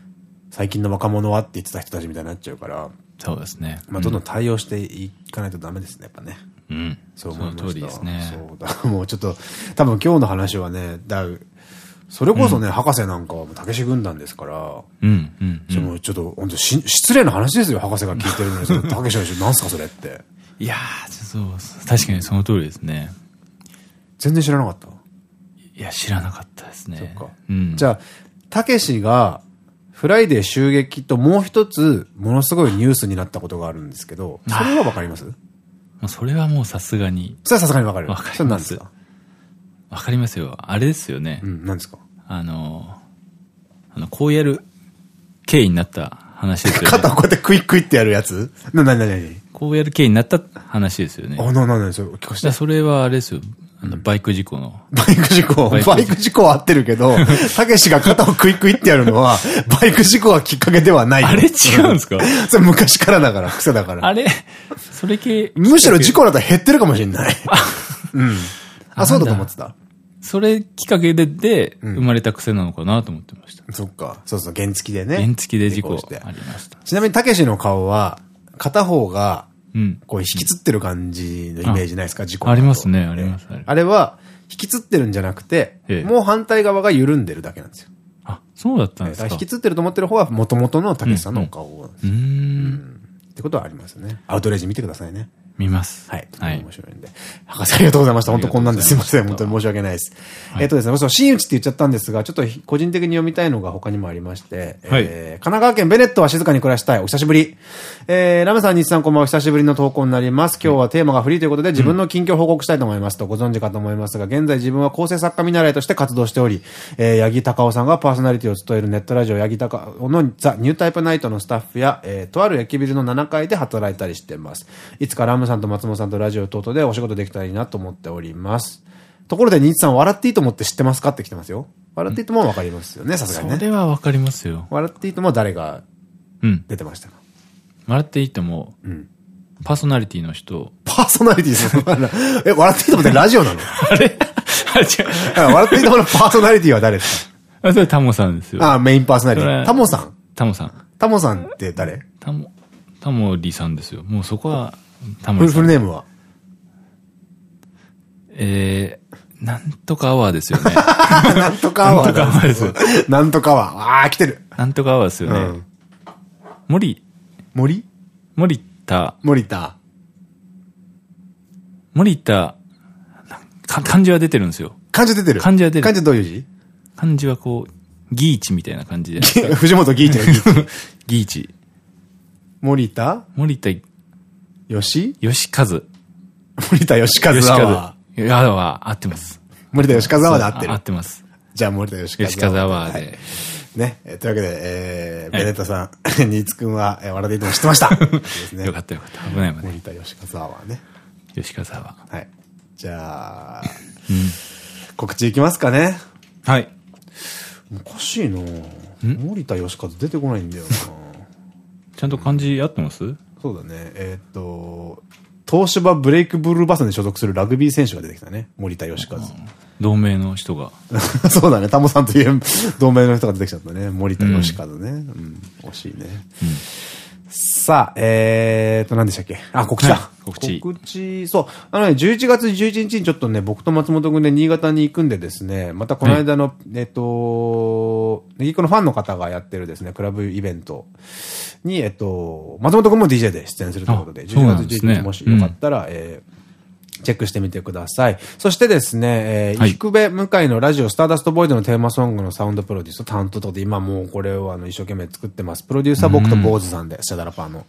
最近の若者はって言ってた人たちみたいになっちゃうから、そうですね。まあどんどん対応していかないとダメですね、やっぱね。うん。そう思いました。その通りですね。そうだ。もうちょっと、多分今日の話はね、だそれこそね、博士なんかはもうたけし軍団ですから、うん、うん。ちょもうちょっと、本当し失礼な話ですよ、博士が聞いてるのに、そのたけしの人、なんすかそれって。いやー、そう、確かにその通りですね。全然知らなかった。いや、知らなかったですね。そっかうん。じゃあ、たけしが、フライデー襲撃ともう一つ、ものすごいニュースになったことがあるんですけど、それはわかります？もうそれはもうさすがに、それはさすがにわかる。わかりますわかりますよ。あれですよね。うん、なんですか？あの、あの、こうやる経緯になった話ですよね。肩をこうやってクイックイってやるやつ？な、な、な、な、な、こうやる経緯になった話ですよね。あ、な、な、な、それ聞かせて。それはあれですよ。あの、バイク事故の。バイク事故、バイク事故は合ってるけど、たけしが肩をクイックイってやるのは、バイク事故がきっかけではないよ。あれ？違うんですか？それ昔からだから、癖だから。あれ？それ系、むしろ事故だったら減ってるかもしれない。うん。あ、そうだと思ってた。それきっかけで、で、生まれた癖なのかなと思ってました。そっか。そうそう、原付でね。原付で事故してありました。ちなみに、たけしの顔は、片方が、うん。こう、引きつってる感じのイメージないですか？事故ありますねありますあれは、引きつってるんじゃなくてええ、もう反対側が緩んでるだけなんですよ。あ、そうだったんですか。引きつってると思ってる方は、元々のたけしさんのお顔なんですうーん。ってことはありますよね。アウトレイジ見てくださいね。見ます。はい。はい面。白いんで。博士ありがとうございました。本当こんなんですいません。本当に申し訳ないです。えっとですね、そう、真打ちって言っちゃったんですが、ちょっと個人的に読みたいのが他にもありまして、はいえー神奈川県ベネットは静かに暮らしたい。お久しぶり。えー、ラメさん、日さん、こんばんは。お久しぶりの投稿になります。今日はテーマがフリーということで、自分の近況を報告したいと思いますと、ご存知かと思いますが、現在自分は構成作家見習いとして活動しており、えー、八木隆夫さんがパーソナリティを務めるネットラジオ、八木隆夫のザ・ニュータイプナイトのスタッフや、えー、とある駅ビルの7階で働いたりしています。いつかラムさんと松本さんとラジオ等々でお仕事できたらいいなと思っております。ところで、ニーツさん、笑っていいと思って知ってますかって来てますよ。笑っていいともわかりますよね、さすがにそね。れはわかりますよ。笑っていいとも誰がうん。出てましたか？笑っていいとも、んパーソナリティの人、パーソナリティですよ。え、笑っていいともってラジオなの？あれ？あ、違う。笑っていいとものパーソナリティは誰ですあ、それタモさんですよ。かあ、メインパーソナリティ。タモさんタモさん。タモさんって誰？タモ、タモリさんですよ。もうそこは、タフルモリさん。フルネームは？えー、なんとかアワーですよね。なんとかアワーなんとかアワーですなんとかアワー。あー、来てる。なんとかアワーですよね。うん。森、森？森田、森田。森田、漢字は出てるんですよ。漢字出てる？漢字は出る漢字どういう字？漢字はこう、ギーチみたいな感じで。藤本ギーチのギーチ。ギーチ。森田？森田吉義和。森田吉和義アワ和。いや、は合ってます。ー。森田吉和アワーで合ってそうあ合る。ってます。じゃあ森田吉和吉和アワーはいで。ね。えーというわけで、えー、はいベネットさん、新津くんは、えー、笑っていいとも知ってました。ですねよかったよかった。危ない危ない。森田吉和アワーね。吉和アワはい。じゃあ、ー。うん。告知いきますかね。はい。おかしいな森田吉和出てこないんだよな ちゃんと漢字合ってます？そうだね。えーっと、東芝ブレイクブルーバスに所属するラグビー選手が出てきたね。森田義和。同盟の人が。そうだね。タモさんという同盟の人が出てきちゃったね。森田義和ね。うん。惜しいね。さあ、えーと、何でしたっけ？あ、告知だ。はい告知告知、そう。あのね、11月11日にちょっとね、僕と松本くんで新潟に行くんでですね、またこの間の、えっと、ネギクのファンの方がやってるですね、クラブイベントに、えっと、松本くんも DJ で出演するということで、あそうな11月んですね11日もしよかったら、えーチェックしてみてください。そしてですね、えー、はい伊福部向井のラジオスターダストボーイドのテーマソングのサウンドプロデュースを担当とで、今もうこれをあの一生懸命作ってます。プロデューサー僕と坊主さんで、シャダラパーの。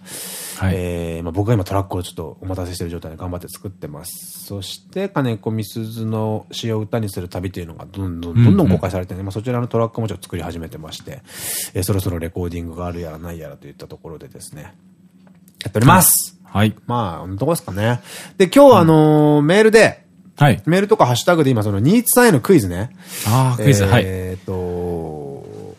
はいえーまあ、僕が今トラックをちょっとお待たせしてる状態で頑張って作ってます。そして、金子みすずの詩を歌にする旅というのがどんどんどんどん公開されてね、まあ、そちらのトラックもちょっと作り始めてまして、えーそろそろレコーディングがあるやらないやらといったところでですね、やっております。はい。まあ、どこですかね。で、今日はあのーメールで、はい。メールとかハッシュタグで今そのニーツさんへのクイズね。ああ、クイズ、はい。えっと、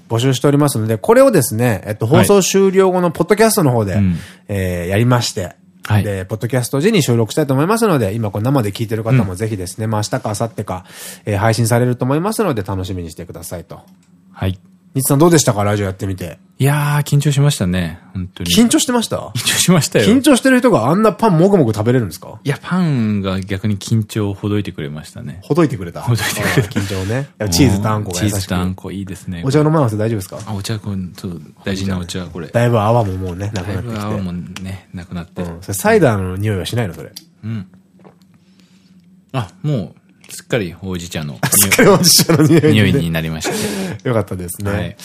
募集しておりますので、これをですね、えっと、放送終了後のポッドキャストの方で、うんえーやりまして、はいで、ポッドキャスト時に収録したいと思いますので、今これ生で聞いてる方もぜひですね、まあ明日か明後日か、えー配信されると思いますので、楽しみにしてくださいと。はい。ニーツさんどうでしたか？ラジオやってみて。いやー、緊張しましたね。本当に。緊張してました？緊張しましたよ。緊張してる人があんなパンもぐもぐ食べれるんですか？いや、パンが逆に緊張をほどいてくれましたね。ほどいてくれた。ほどいてくれた緊張ね。チーズとあんこがチーズとあんこいいですね。お茶飲まなくて大丈夫ですか？あ、お茶、こう、大事なお茶、これ。だいぶ泡ももうね、なくだないってきて。ぶ泡もね、なくなって。うん。それサイダーの匂いはしないの？それ。うん。あ、もう、すっかりほうじ茶の匂いになりました。よかったですね。はい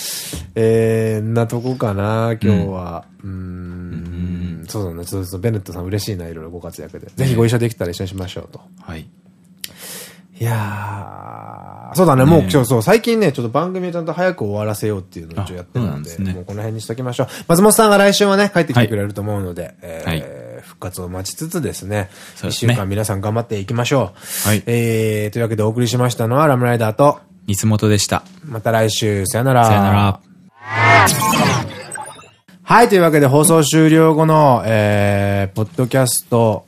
えー、なとこかな、今日は。うーん。そうだね。そうそう、ベネットさん嬉しいな、いろいろご活躍で。ぜひご一緒できたら一緒にしましょうと。はい。いやー、そうだね、もう今日そう、最近ね、ちょっと番組をちゃんと早く終わらせようっていうのを一応やってるんでもうこの辺にしときましょう。松本さんが来週はね、帰ってきてくれると思うので、え活を待ちつつですね、一ね週間皆さん頑張っていきましょう。はいえー、というわけでお送りしましたのはラムライダーと、三つ元でした。また来週、さよなら。さよなら。はい、というわけで放送終了後の、えー、ポッドキャスト、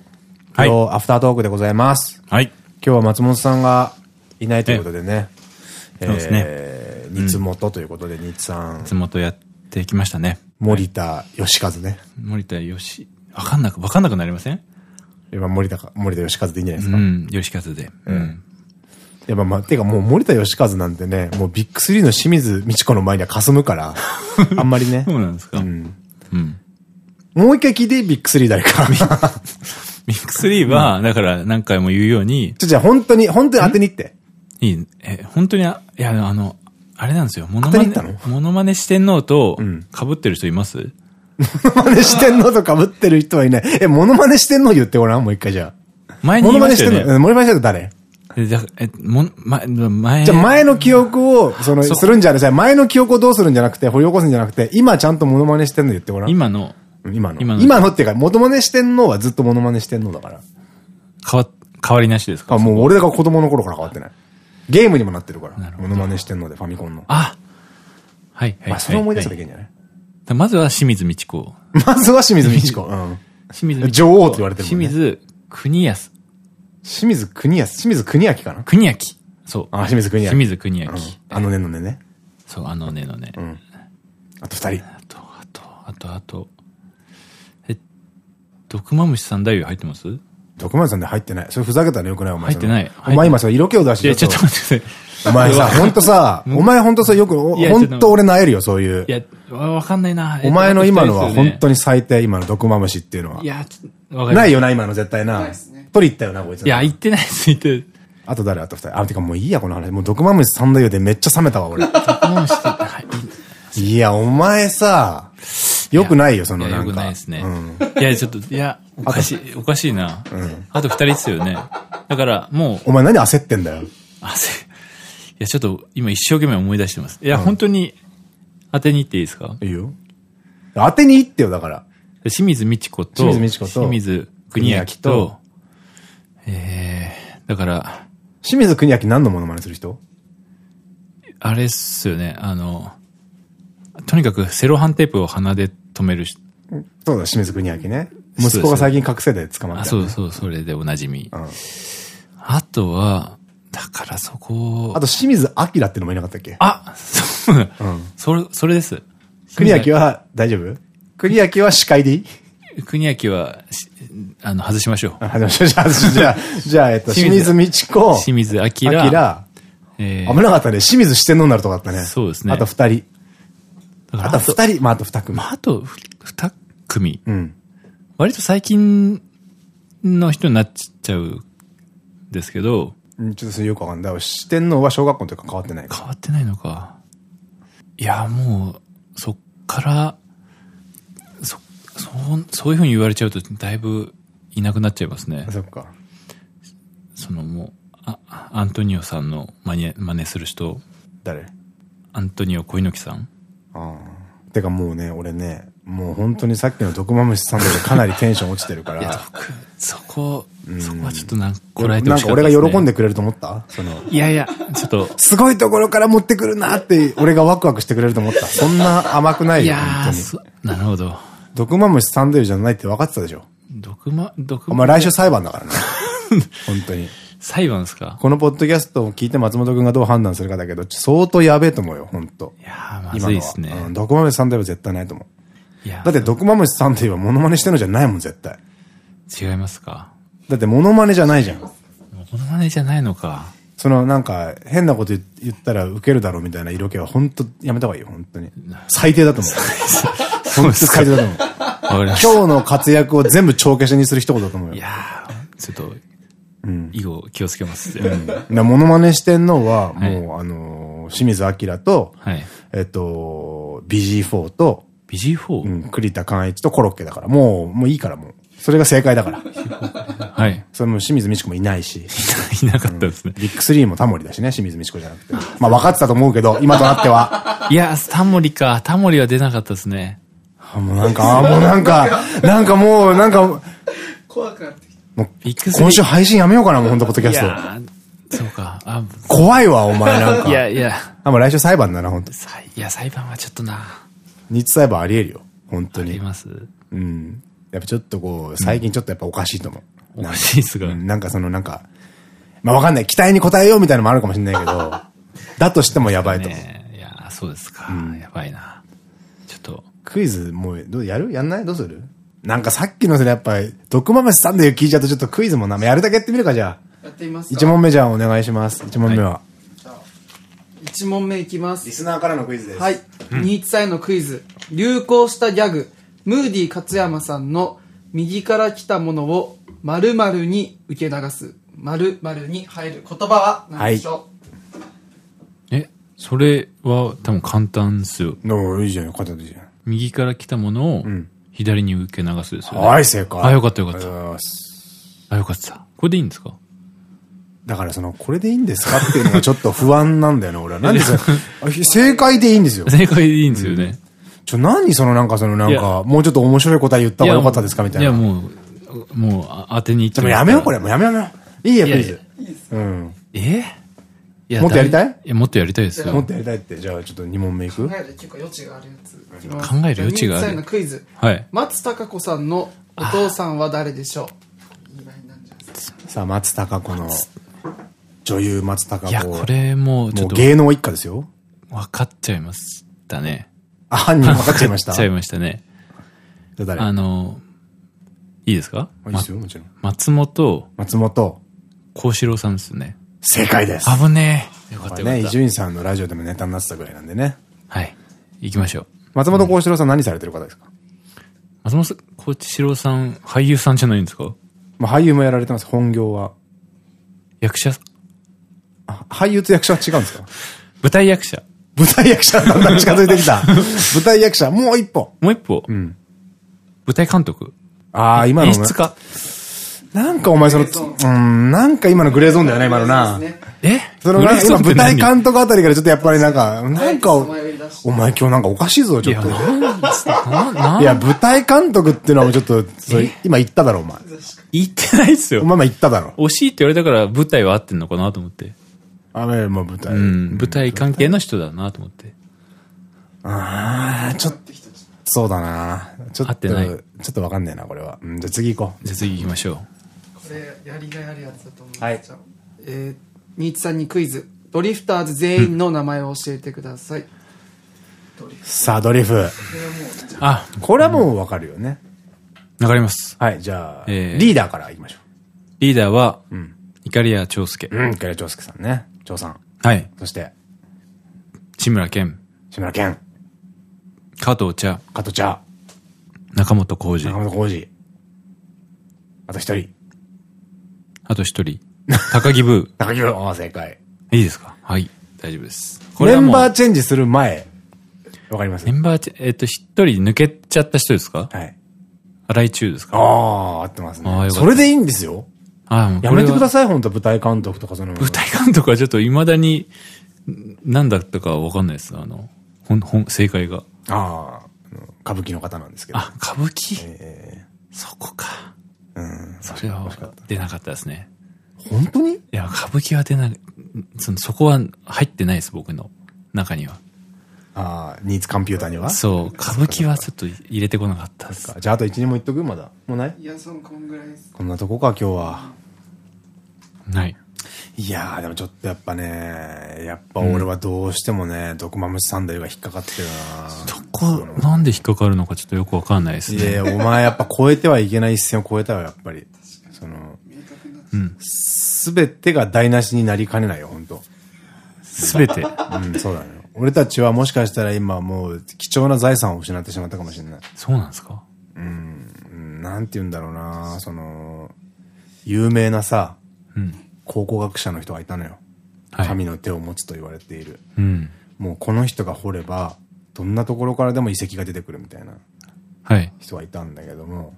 はいアフタートークでございます。はい。今日は松本さんがいないということでね。そうですねえー、三本ということで、日さん。松本やってきましたね。森田義和ね。森田よし、わかんなく、わかんなくなりません？今森田か、森田義和でいいんじゃないですか？うん、吉和で。うん。いや、まあまあ、てかもう森田義和なんてね、もうビッグスリーの清水美智子の前には霞むから、あんまりね。そうなんですか。ううん。ん。もう一回聞いてビッグスリー誰か。ミックスリーは、だから何回も言うように、ちょ、じゃあ本当に、本当に当てに行って。いい、え、本当にあ、いや、あの、あれなんですよ。モノマネ当てに行った、モノマネ四天王とん、被ってる人います？モノマネしてんのと被ってる人はいない。え、モノマネしてんの言ってごらん、もう一回じゃあ。前に言いましよね。したてんの、うんモノマネしてんの誰？えじゃあえ、もん、ま、前。じゃあ前の記憶を、その、するんじゃなくて、前の記憶をどうするんじゃなくて、掘り起こすんじゃなくて、今ちゃんとモノマネしてんの言ってごらん。今の、うん今の。今の今のっていうか、モノマネしてんのはずっとモノマネしてんのだから。変わ、変わりなしですか？あ、もう俺が子供の頃から変わってない。ゲームにもなってるから。モノマネしてんので、ファミコンの。あはい、はい。まあ、それ思い出せばいはいけんじゃないい？まずは清水美智子。まずは清水美智子。うん。清水女王って言われてるもんね清水国安。清水国安、清水国明かな？国明。そう。あ、清水国明。清水国明。うんあのねのねね。そう、あのねのね。んあと二人。あと、あと、あと、あと。え、毒マムシ三大夫入ってます？い徳丸さんで入ってない。それふざけたらよくないお前。入ってないお前今さ、色気を出してや、ちょっと待ってください。お前さ、ほんとさ、お前ほんとさ、よく、ほんと俺なえるよ、そういうい。や、わわかんないな。お前の今のは本に。当に最低、今の毒マムシっていうのは。いや、ちょっと、わかないよな、今の絶対な。取り行ったよな、こいつ。いや、言ってないです、言って。あと誰あと二人。あ、てかもういいや、この話。もう毒マムシ三大夫でめっちゃ冷めたわ、俺。毒マムシって、はい。いや、お前さ、よくないよ、そのなんか。よくないですねうん。。いや、ちょっと、いや、おかしい、おかしいな。あと二人ですよね。だから、もう、お前何焦ってんだよ。汗。いや、ちょっと、今一生懸命思い出してます。いや、本当に、当てに行っていいですか？いいよ。当てに行ってよ、だから。清水美智子と、清水美智子と清水国明とと、えー、だから、清水国明何のモノマネする人？あれっすよね、あの、とにかくセロハンテープを鼻で止めるし、そうだ、清水国明ね。息子が最近覚醒で捕まあ、ったよね。そうそう、それでおなじみ。うん。あとは、だからそこあと、清水明ってのもいなかったっけ？あ、そう、んそれ、それです。国明は大丈夫？国明は司会でいい？国明は、しあの、外しましょう。あ、でもじゃあ、じゃあ、じゃあ、えっと、清清水水美智子、清水明。明、えー危なかったね。清水四天王になるとこだったね。そうですねあと二人。あと二人。まあ、あと二組。まあ、あと、ふ二組。うん。割と最近の人になっちゃうんですけど、うんちょっとそれよくわかんない。四天王は小学校の時から変わってない。変わってないのか。いや、もう、そっから、そ、そう、そういうふうに言われちゃうと、だいぶいなくなっちゃいますねあ。そっか。そのもう、あ、アントニオさんの真似、真似する人、誰？アントニオ小猪木さんああ。てかもうね、俺ね、もう本当にさっきの毒マムシさんでかなりテンション落ちてるから。僕、そこ、そこはちょっとなんか、こらえてなんか俺ほしかったです、ね。が喜んでくれると思ったその、いやいや、ちょっと、すごいところから持ってくるなって、俺がワクワクしてくれると思った。そんな甘くないよ、い本当に。そなるほど。毒マムシサンデーじゃないって分かってたでしょ。毒ま、毒お前来週裁判だからね。本当に。裁判ですか？このポッドキャストを聞いて松本くんがどう判断するかだけど、相当やべえと思うよ、本当いやー、まず。いですね。うん、毒マムシサンデーは絶対ないと思う。だって毒マムシサンデーはモノマネしてるのじゃないもん、絶対。違いますか？だってモノマネじゃないじゃん。モノマネじゃないのか。そのなんか変なこと言ったらウケるだろうみたいな色気は本当やめた方がいいよ、本当に。最低だと思う。本当に最低だと思う。今日の活躍を全部帳消しにする一言だと思うよ。いやー、ちょっと、以後気をつけます。なモノマネしてんのは、はいもう、あのー、清水明と、はい。えっと、BG4 と、BG4? うん、栗田寛一とコロッケだから、もう、もういいからもう。それが正解だから。はい。それも清水美智子もいないし、いなかったですね。ビッグ3もタモリだしね、清水美智子じゃなくて。まあ分かってたと思うけど、今となっては。いや、タモリか。タモリは出なかったですね。あもうなんか、あもうなんか、なんかもう、なんか、も怖くなってきた。うビッグスリー今週配信やめようかな、もうほんと、ポッドキャいスト。そうか。あ、怖いわ、お前なんか。いやいや、あ、もう来週裁判だな、本当さいや、裁判はちょっとな。日裁判あり得るよ。本当に。あります。うん。やっぱちょっとこう、最近ちょっとやっぱおかしいと思う。おかしいっすが。うんなんかそのなんか、まあわかんない。期待に応えようみたいなのもあるかもしれないけど、だとしてもやばいと思う。ねいや、そうですか。やばいな。ちょっと。クイズ、もう、どうやる？やんない？どうする？なんかさっきのそれやっぱり、毒まめさんで聞いちゃうとちょっとクイズもな、やるだけやってみるか、じゃあ。やってみますか？一問目じゃあお願いします。一問目は。一問目いきますリスナーからのクイズです。はい。ニーツさんへのクイズ。流行したギャグ、ムーディ勝山さんの右から来たものを〇〇に受け流す。〇〇に入る言葉は何でしょえ、それは多分簡単ですよ。のいいじゃん、勝ていいじゃ右から来たものを左に受け流すですよん。ね。はい、正解。あよかったよかったありがとうございますあ、よかった。これでいいんですか？だからその、これでいいんですかっていうのがちょっと不安なんだよね、俺は。なんで正解でいいんですよ。正解でいいんですよね。ちょ、何そのなんかそのなんか、もうちょっと面白い答え言った方が良かったですかみたいな。いや、もう、もう、あ当てにいっちゃでもやめよう、これ。もうやめよう、やめよう。いいや、いやいやクイズ。うん。え？いやもっとやりたい？いや、もっとやりたいですよ。もっとやりたいって、じゃあちょっと2問目いく？考える結構余地があるやつ。考える余地があるクイズ。はい。松たか子さんのお父さんは誰でしょう？さあ、松たか子の、女優松たか子。いや、これもう、ちょっと、芸能一家ですよ。分かっちゃいましたね。あ、犯人分かっちゃいました？分かっちゃいましたね。誰？あの、いいですか？いいですよ、もちろん。松本松本、幸四郎さんですね。正解です。危ねえ。よかったね、伊。集院さんのラジオでもネタになってたぐらいなんでね。はい。行きましょう。松本幸四郎さん何されてる方ですか？松本幸四郎さん、俳優さんじゃないんですか？まあ俳優もやられてます、本業は。役者、あ俳優と役者は違うんですか？舞台役者。舞台役者だんだん近づいてきた。舞台役者、もう一歩。もう一歩？ん舞台監督？ああ、今のね演出家？なんかお前その、うん、なんか今のグレーゾーンだよね、今のな。え？そのなグレーゾー今舞台監督あたりからちょっとやっぱりなんか、なんか、お前今日なんかおかしいぞ、ちょっと。いや、舞台監督っていうのはもうちょっと、今言っただろ、お前。言ってないっすよ。お前今言っただろ。惜しいって言われたから舞台は合ってんのかなと思って。あ、まあ、舞台。うん。舞台関係の人だなと思って。ああ、ちょっと、そうだな。ちょっと、合ってないちょっとわかんねえな、これは。うん、じゃあ次行こじゃあ次行きましょう。これやりがいあるやつだと思うはいじゃあえー、ニーツさんにクイズドリフターズ全員の名前を教えてください。さあ、ドリフ。これはもうあ、これはもうわかるよね。わかります。はい、じゃあ、えーリーダーから行きましょリーダーは、んイカリア長介。う。うん、イカリ長介さんね。長さん。はい。そして、志村けん。志村けん、加藤茶。加藤茶、中本浩二中。本浩二。あと一人。あと一人。高木ブ 高木ああ、正解。ー。いいですか？はい。大丈夫です。こメンバーチェンジする前、わかります？メンバーチェ、えっと、一人抜けちゃった人ですか？はい。荒井中ですか？ああ、合ってますね。それでいいんですよ。あやめてくだささい、本当舞台監督とかその。舞台監督はちょっと未だに、何だったかわかんないです。あの、ほん、ほん、正解が。ああ、歌舞伎の方なんですけど。あ、歌舞伎、えそこか。えうん。それは出なかったですね。本当に？いや、歌舞伎は出な、その、そこは入ってないです、僕の中には。ああ、ニーツコンピューターには？そう、歌舞伎はちょっと入れてこなかったです。じゃあ、あと1、2も言っとく？まだ？もうない？いやそのこんぐらいですこんなとこか、今日は。はい。いやー、でもちょっとやっぱね、やっぱ俺はどうしてもね、毒マムシサンダルが引っかかってるそこ、なんで引っかかるのかちょっとよくわかんないですね。いや、お前やっぱ超えてはいけない一線を超えたよ、やっぱり。その。すべてが台無しになりかねないよ、本当すべて。うん、そうだね。俺たちはもしかしたら今もう貴重な財産を失ってしまったかもしれない。そうなんですか？うん、なんて言うんだろうな、その、有名なさ、うん。考古学者の人がいたのよ。はい。神の手を持つと言われている。うん。もうこの人が掘れば、どんなところからでも遺跡が出てくるみたいなはい。人がいたんだけども、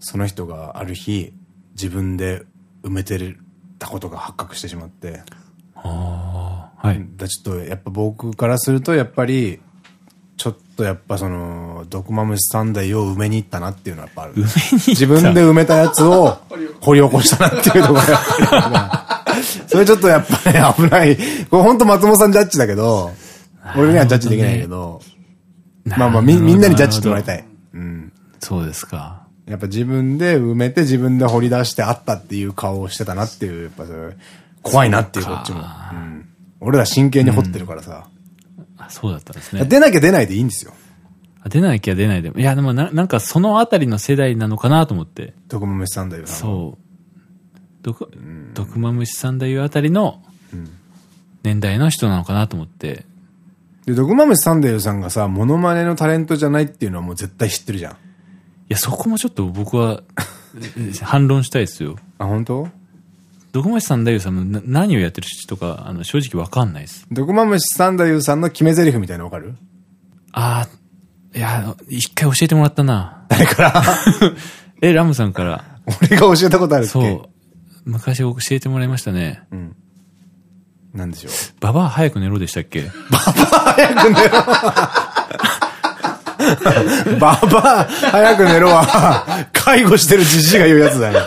その人がある日、自分で埋めてたことが発覚してしまって、ああ、はい。だちょっとやっぱ僕からするとやっぱり、ちょっとやっぱその、毒マムシ三代を埋めに行ったなっていうのはやっぱある。自分で埋めたやつを掘り起こしたなっていうのがやっぱり、それちょっとやっぱね、危ない。これ本当松本さんジャッジだけど、俺にはジャッジできないけど、まあまあみみんなにジャッジしてもらいたい。うん。そうですか。やっぱ自分で埋めて自分で掘り出してあったっていう顔をしてたなっていう、やっぱそれ怖いなっていうこっちも。うん俺ら真剣に掘ってるからさ。あそうだったんですね。出なきゃ出ないでいいんですよ。あ出なきゃ出ないでも。いや、でもな、なんかそのあたりの世代なのかなと思って。徳間飯さんだよな。そう。毒、毒まむしさんだいうあたりの年代の人なのかなと思って。で、徳間飯サンデーさんがさ、モノマネのタレントじゃないっていうのはもう絶対知ってるじゃん。いや、そこもちょっと僕は 反論したいですよ。あ、本当？毒ましさんだゆさんもな何をやってる人か、あの、正直わかんないです。徳間飯サンダユさんの決め台詞みたいなのわかる？ああ、いや、一回教えてもらったな。誰から？え、ラムさんから。俺が教えたことあるっけ？そう。昔教えてもらいましたね。なんでしょう？ババア早く寝ろでしたっけ？ババア、早く寝ろは、介護してるじじいが言うやつだよ。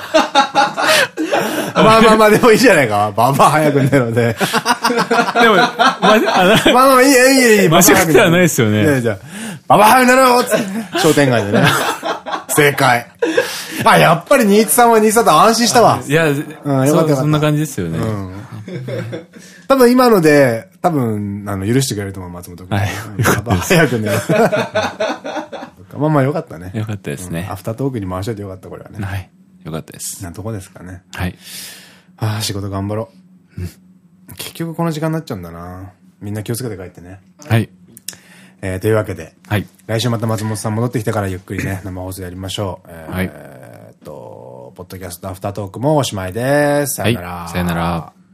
まあまあまあ、でもいいじゃないか。ババア早く寝ろで。でも、ま、あの、まあまあ、いいよいいよいいよ。間違ってはないですよねいやいやババア早く寝ろよ商店街でね。正解。あ、やっぱり新津さんは新津さんと安心したわ。いや、よかったよかったそそんな感じですよね。多分今ので、多分、あの、許してくれると思う、松本君。はい早く寝ろ。まあまあよかったね。よかったですねア。フタートークに回しといてよかった、これはね。はい。よかったです。なとこですかね。はい。ああ、仕事頑張ろう。結局この時間になっちゃうんだな。みんな気をつけて帰ってね。はい。えー、というわけで、はい。来週また松本さん戻ってきてからゆっくりね、生放送やりましょう。えーっと、ポッドキャストアフタートークもおしまいです。さよなら。はいさよなら。